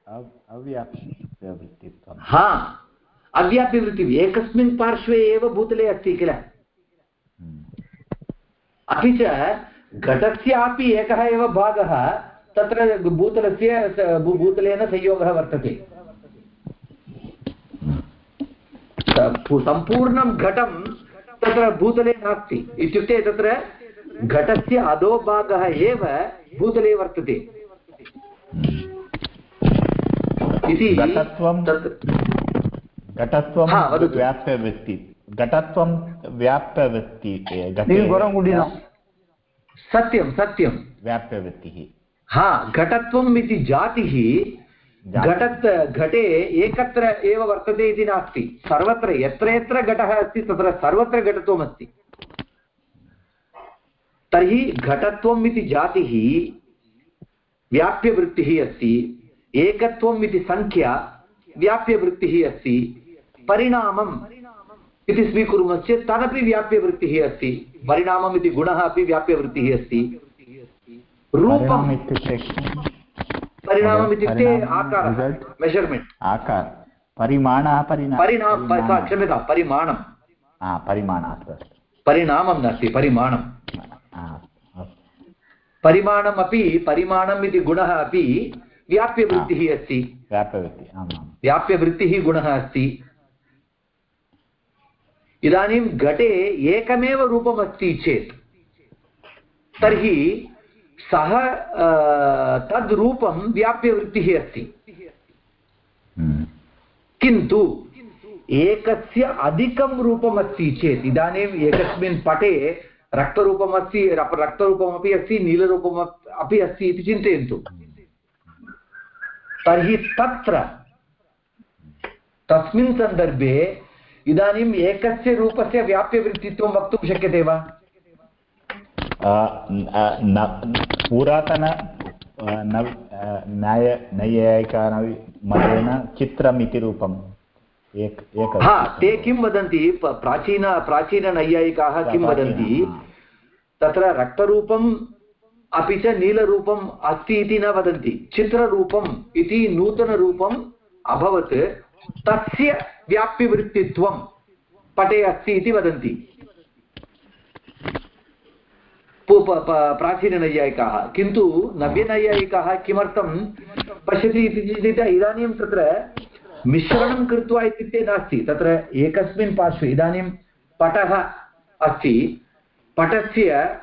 अव्याप्तवृत्तित्वं हा। अव्याप्यवृत्तिः। एकस्मिन् पार्श्वे एव भूतले अस्ति किल? हम्म, अपि च घटस्यापि एकः एव भागः तत्र भूतलस्य भूतलेन संयोगः वर्तते। सम्पूर्णं घटं तत्र भूतले नास्ति। इत्युक्ते तत्र घटस्य अधोभागः एव भूतले वर्तते। इति घटत्वं व्याप्यवृत्ति। घटत्वं व्याप्यवृत्ति सत्यं सत्यं। व्याप्यवृत्तिः। हा घटत्वम् इति जातिः। घटत् घटे एकत्र एव वर्तते इति नास्ति। सर्वत्र यत्र यत्र घटः अस्ति तत्र सर्वत्र घटत्वमस्ति। तर्हि घटत्वम् इति जातिः व्याप्यवृत्तिः अस्ति एकत्वम् इति सङ्ख्या व्याप्यवृत्तिः अस्ति परिणामम् इति स्वीकुर्मश्चेत् तदपि व्याप्यवृत्तिः अस्ति परिणामम् इति गुणः अपि व्याप्यवृत्तिः अस्ति। रूपं परिणाम इत्युक्ते परिणामम् इत्युक्ते परिणामं, आकारः? मेजर्मेण्ट् आकार। परिमाणः परिणा परिणाम। क्षम्यतां परिमाणं परिमाणः अस्तु अस्तु परिणामं नास्ति परिमाणं परिमाणमपि परिमाणम् इति गुणः अपि व्याप्यवृत्तिः अस्ति। आम् व्याप्यवृत्तिः गुणः अस्ति। इदानीं घटे एकमेव रूपमस्ति चेत् तर्हि सः तद् रूपं व्याप्यवृत्तिः अस्ति। हम्म। किन्तु एकस्य अधिकं रूपमस्ति चेत् इदानीम् एकस्मिन् पटे रक्तरूपमस्ति रप- रक्तरूपमपि अस्ति नीलरूपम् अपि अस्ति इति चिन्तयन्तु। तर्हि तत्र तस्मिन् सन्दर्भे इदानीम् एकस्य रूपस्य व्याप्यवृत्तित्वं वक्तुं शक्यते वा? पुरातन अ, नव अ, एक एक हा ते किं वदन्ति? प्राचीन प्राचीननैयायिकाः किं वदन्ति? तत्र रक्तरूपम् अपि च नीलरूपम् अस्ति इति न वदन्ति। चित्ररूपम् इति नूतनरूपम् अभवत्। तस्य व्याप्तिवृत्तित्वं पटे अस्ति इति वदन्ति। प्राचीननैयायिकाः। किन्तु नव्यनैयायिकाः किमर्थं पश्यति इति चेत् इदानीं तत्र मिश्रणं कृत्वा इत्युक्ते नास्ति। तत्र एकस्मिन् पार्श्वे इदानीं पटः अस्ति। पटस्य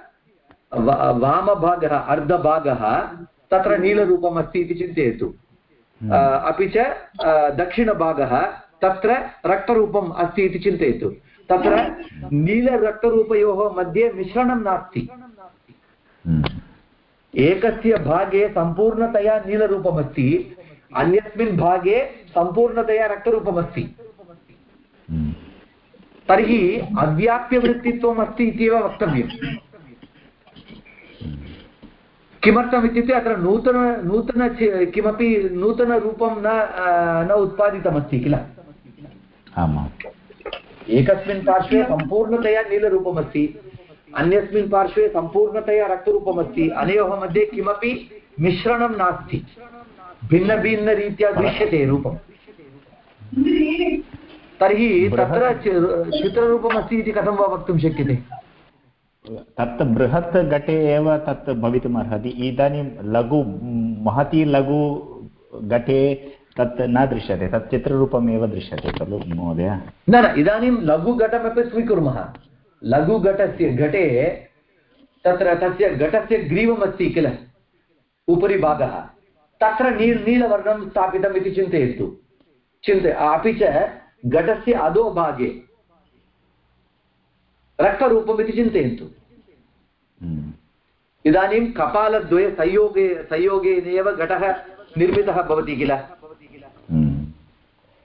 वामभागः अर्धभागः तत्र नीलरूपम् अस्ति इति चिन्तयतु। अपि च दक्षिणभागः तत्र रक्तरूपम् अस्ति इति चिन्तयतु। तत्र नीलरक्तरूपयोः मध्ये मिश्रणं नास्ति। हम्म। एकस्य भागे सम्पूर्णतया नीलरूपमस्ति। अन्यस्मिन् भागे सम्पूर्णतया रक्तरूपमस्ति। तर्हि अव्याप्यवृत्तित्वम् अस्ति इत्येव वक्तव्यम्। किमर्थम् इत्युक्ते अत्र नूतन नूतन किमपि नूतनरूपं न न उत्पादितमस्ति किल? आमाम् एकस्मिन् पार्श्वे सम्पूर्णतया नीलरूपमस्ति अन्यस्मिन् पार्श्वे सम्पूर्णतया रक्तरूपमस्ति अनयोः मध्ये किमपि मिश्रणं नास्ति। भिन्नभिन्नरीत्या दृश्यते रूपम् तर्हि तत्र चित्ररूपमस्ति इति कथं वा वक्तुं शक्यते? तत् बृहत् घटे एव तत् भवितुम् अर्हति इदानीं लघु महती लघु घटे तत् न दृश्यते तत् चित्ररूपमेव दृश्यते खलु महोदय। न न इदानीं लघुघटमपि स्वीकुर्मः। लघुघटस्य घटे तत्र तस्य घटस्य ग्रीवमस्ति किल? उपरि भागः तत्र नील् नीलवर्णं स्थापितम् इति चिन्तयतु चिन्तय, अपि च घटस्य अधोभागे रक्तरूपम् इति चिन्तयन्तु। इदानीं कपालद्वयसंयोगे संयोगेनैव घटः निर्मितः भवति किल।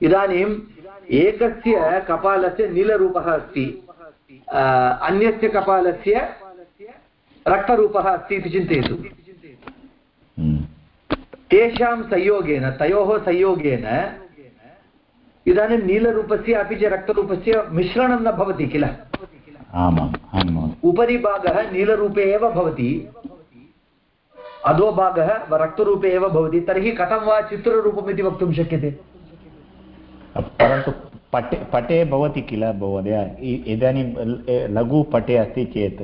इदानीम् एकस्य कपालस्य नीलरूपः अस्ति अन्यस्य कपालस्य रक्तरूपः अस्ति इति चिन्तयतु। तेषां संयोगेन तयोः संयोगेन इदानीं नीलरूपस्य अपि च रक्तरूपस्य मिश्रणं न भवति किल? आमाम् उपरि भागः नीलरूपे एव भवति अधोभागः रक्तरूपे एव भवति तर्हि कथं वा चित्ररूपम् इति वक्तुं शक्यते? परन्तु पटे पटे भवति किल महोदय? इदानीं लघुपटे अस्ति चेत्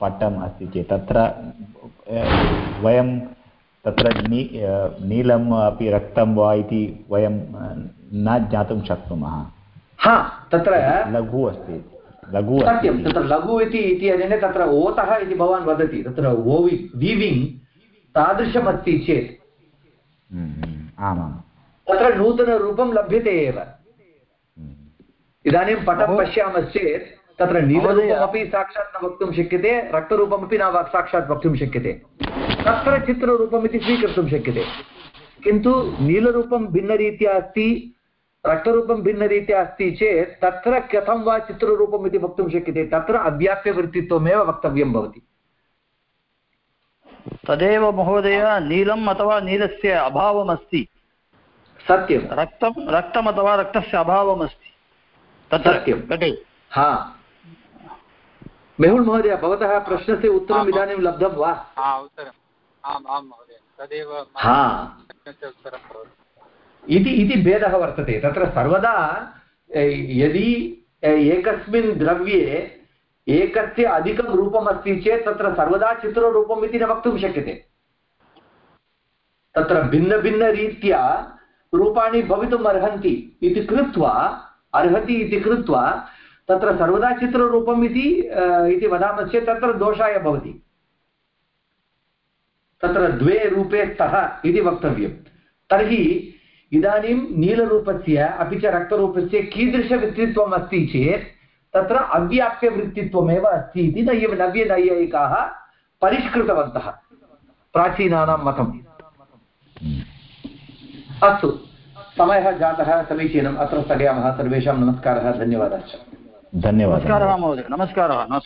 पटम् अस्ति चेत् तत्र वयं तत्र नी नीलम् अपि रक्तं वा इति वयं न ज्ञातुं शक्नुमः। हा तत्र लघु अस्ति लघु सत्यं तत्र लघु इति इति अनेन तत्र ओतः इति भवान् वदति तत्र ओवि वीविङ्ग् तादृशमस्ति चेत्। हम्म, आमाम्। तत्र नूतनरूपं लभ्यते एव। इदानीं पटं पश्यामश्चेत् तत्र नीलरूपमपि साक्षात् न वक्तुं शक्यते रक्तरूपमपि न वा- साक्षात् वक्तुं शक्यते। तत्र चित्ररूपमिति स्वीकर्तुं शक्यते। किन्तु नीलरूपं भिन्नरीत्या अस्ति रक्तरूपं भिन्नरीत्या अस्ति चेत् तत्र कथं वा चित्ररूपम् इति वक्तुं शक्यते तत्र अव्याप्यवृत्तित्वमेव वक्तव्यं भवति। तदेव महोदय नीलम् अथवा नीलस्य अभावमस्ति। सत्यं रक्तं रक्तम् अथवा रक्तस्य अभावमस्ति। तत्र सत्यं। घटे हा। मेहुल् महोदय भवतः प्रश्नस्य उत्तरम् आम्। इदानीं लब्धं वा? हा उत्तरम्। आम् आं महोदय। तदेव हा। प्रश्नस्य उत्तरं भवति। इति इति भेदः वर्तते। तत्र सर्वदा यदि एकस्मिन् द्रव्ये एकस्य अधिकं रूपमस्ति चेत् तत्र सर्वदा चित्ररूपम् इति न वक्तुं शक्यते। तत्र भिन्नभिन्नरीत्या रूपाणि भवितुम् अर्हन्ति इति कृत्वा अर्हति इति कृत्वा तत्र सर्वदा चित्ररूपम् इति इति वदामश्चेत् तत्र दोषाय भवति। तत्र द्वे रूपे स्तः इति वक्तव्यं। तर्हि इदानीं नीलरूपस्य, अपि च रक्तरूपस्य कीदृशवृत्तित्वम् अस्ति चेत् तत्र अव्याप्यवृत्तित्वमेव अस्ति इति नैव नव्यनैयायिकाः परिष्कृतवन्तः प्राचीनानां मतम्। अस्तु, समयः जातः, समीचीनम्। अत्र स्थगयामः। सर्वेषां नमस्कारः, धन्यवादः। धन्यवादः। नमस्कारः महोदय नमस्कारः नमस्कारः।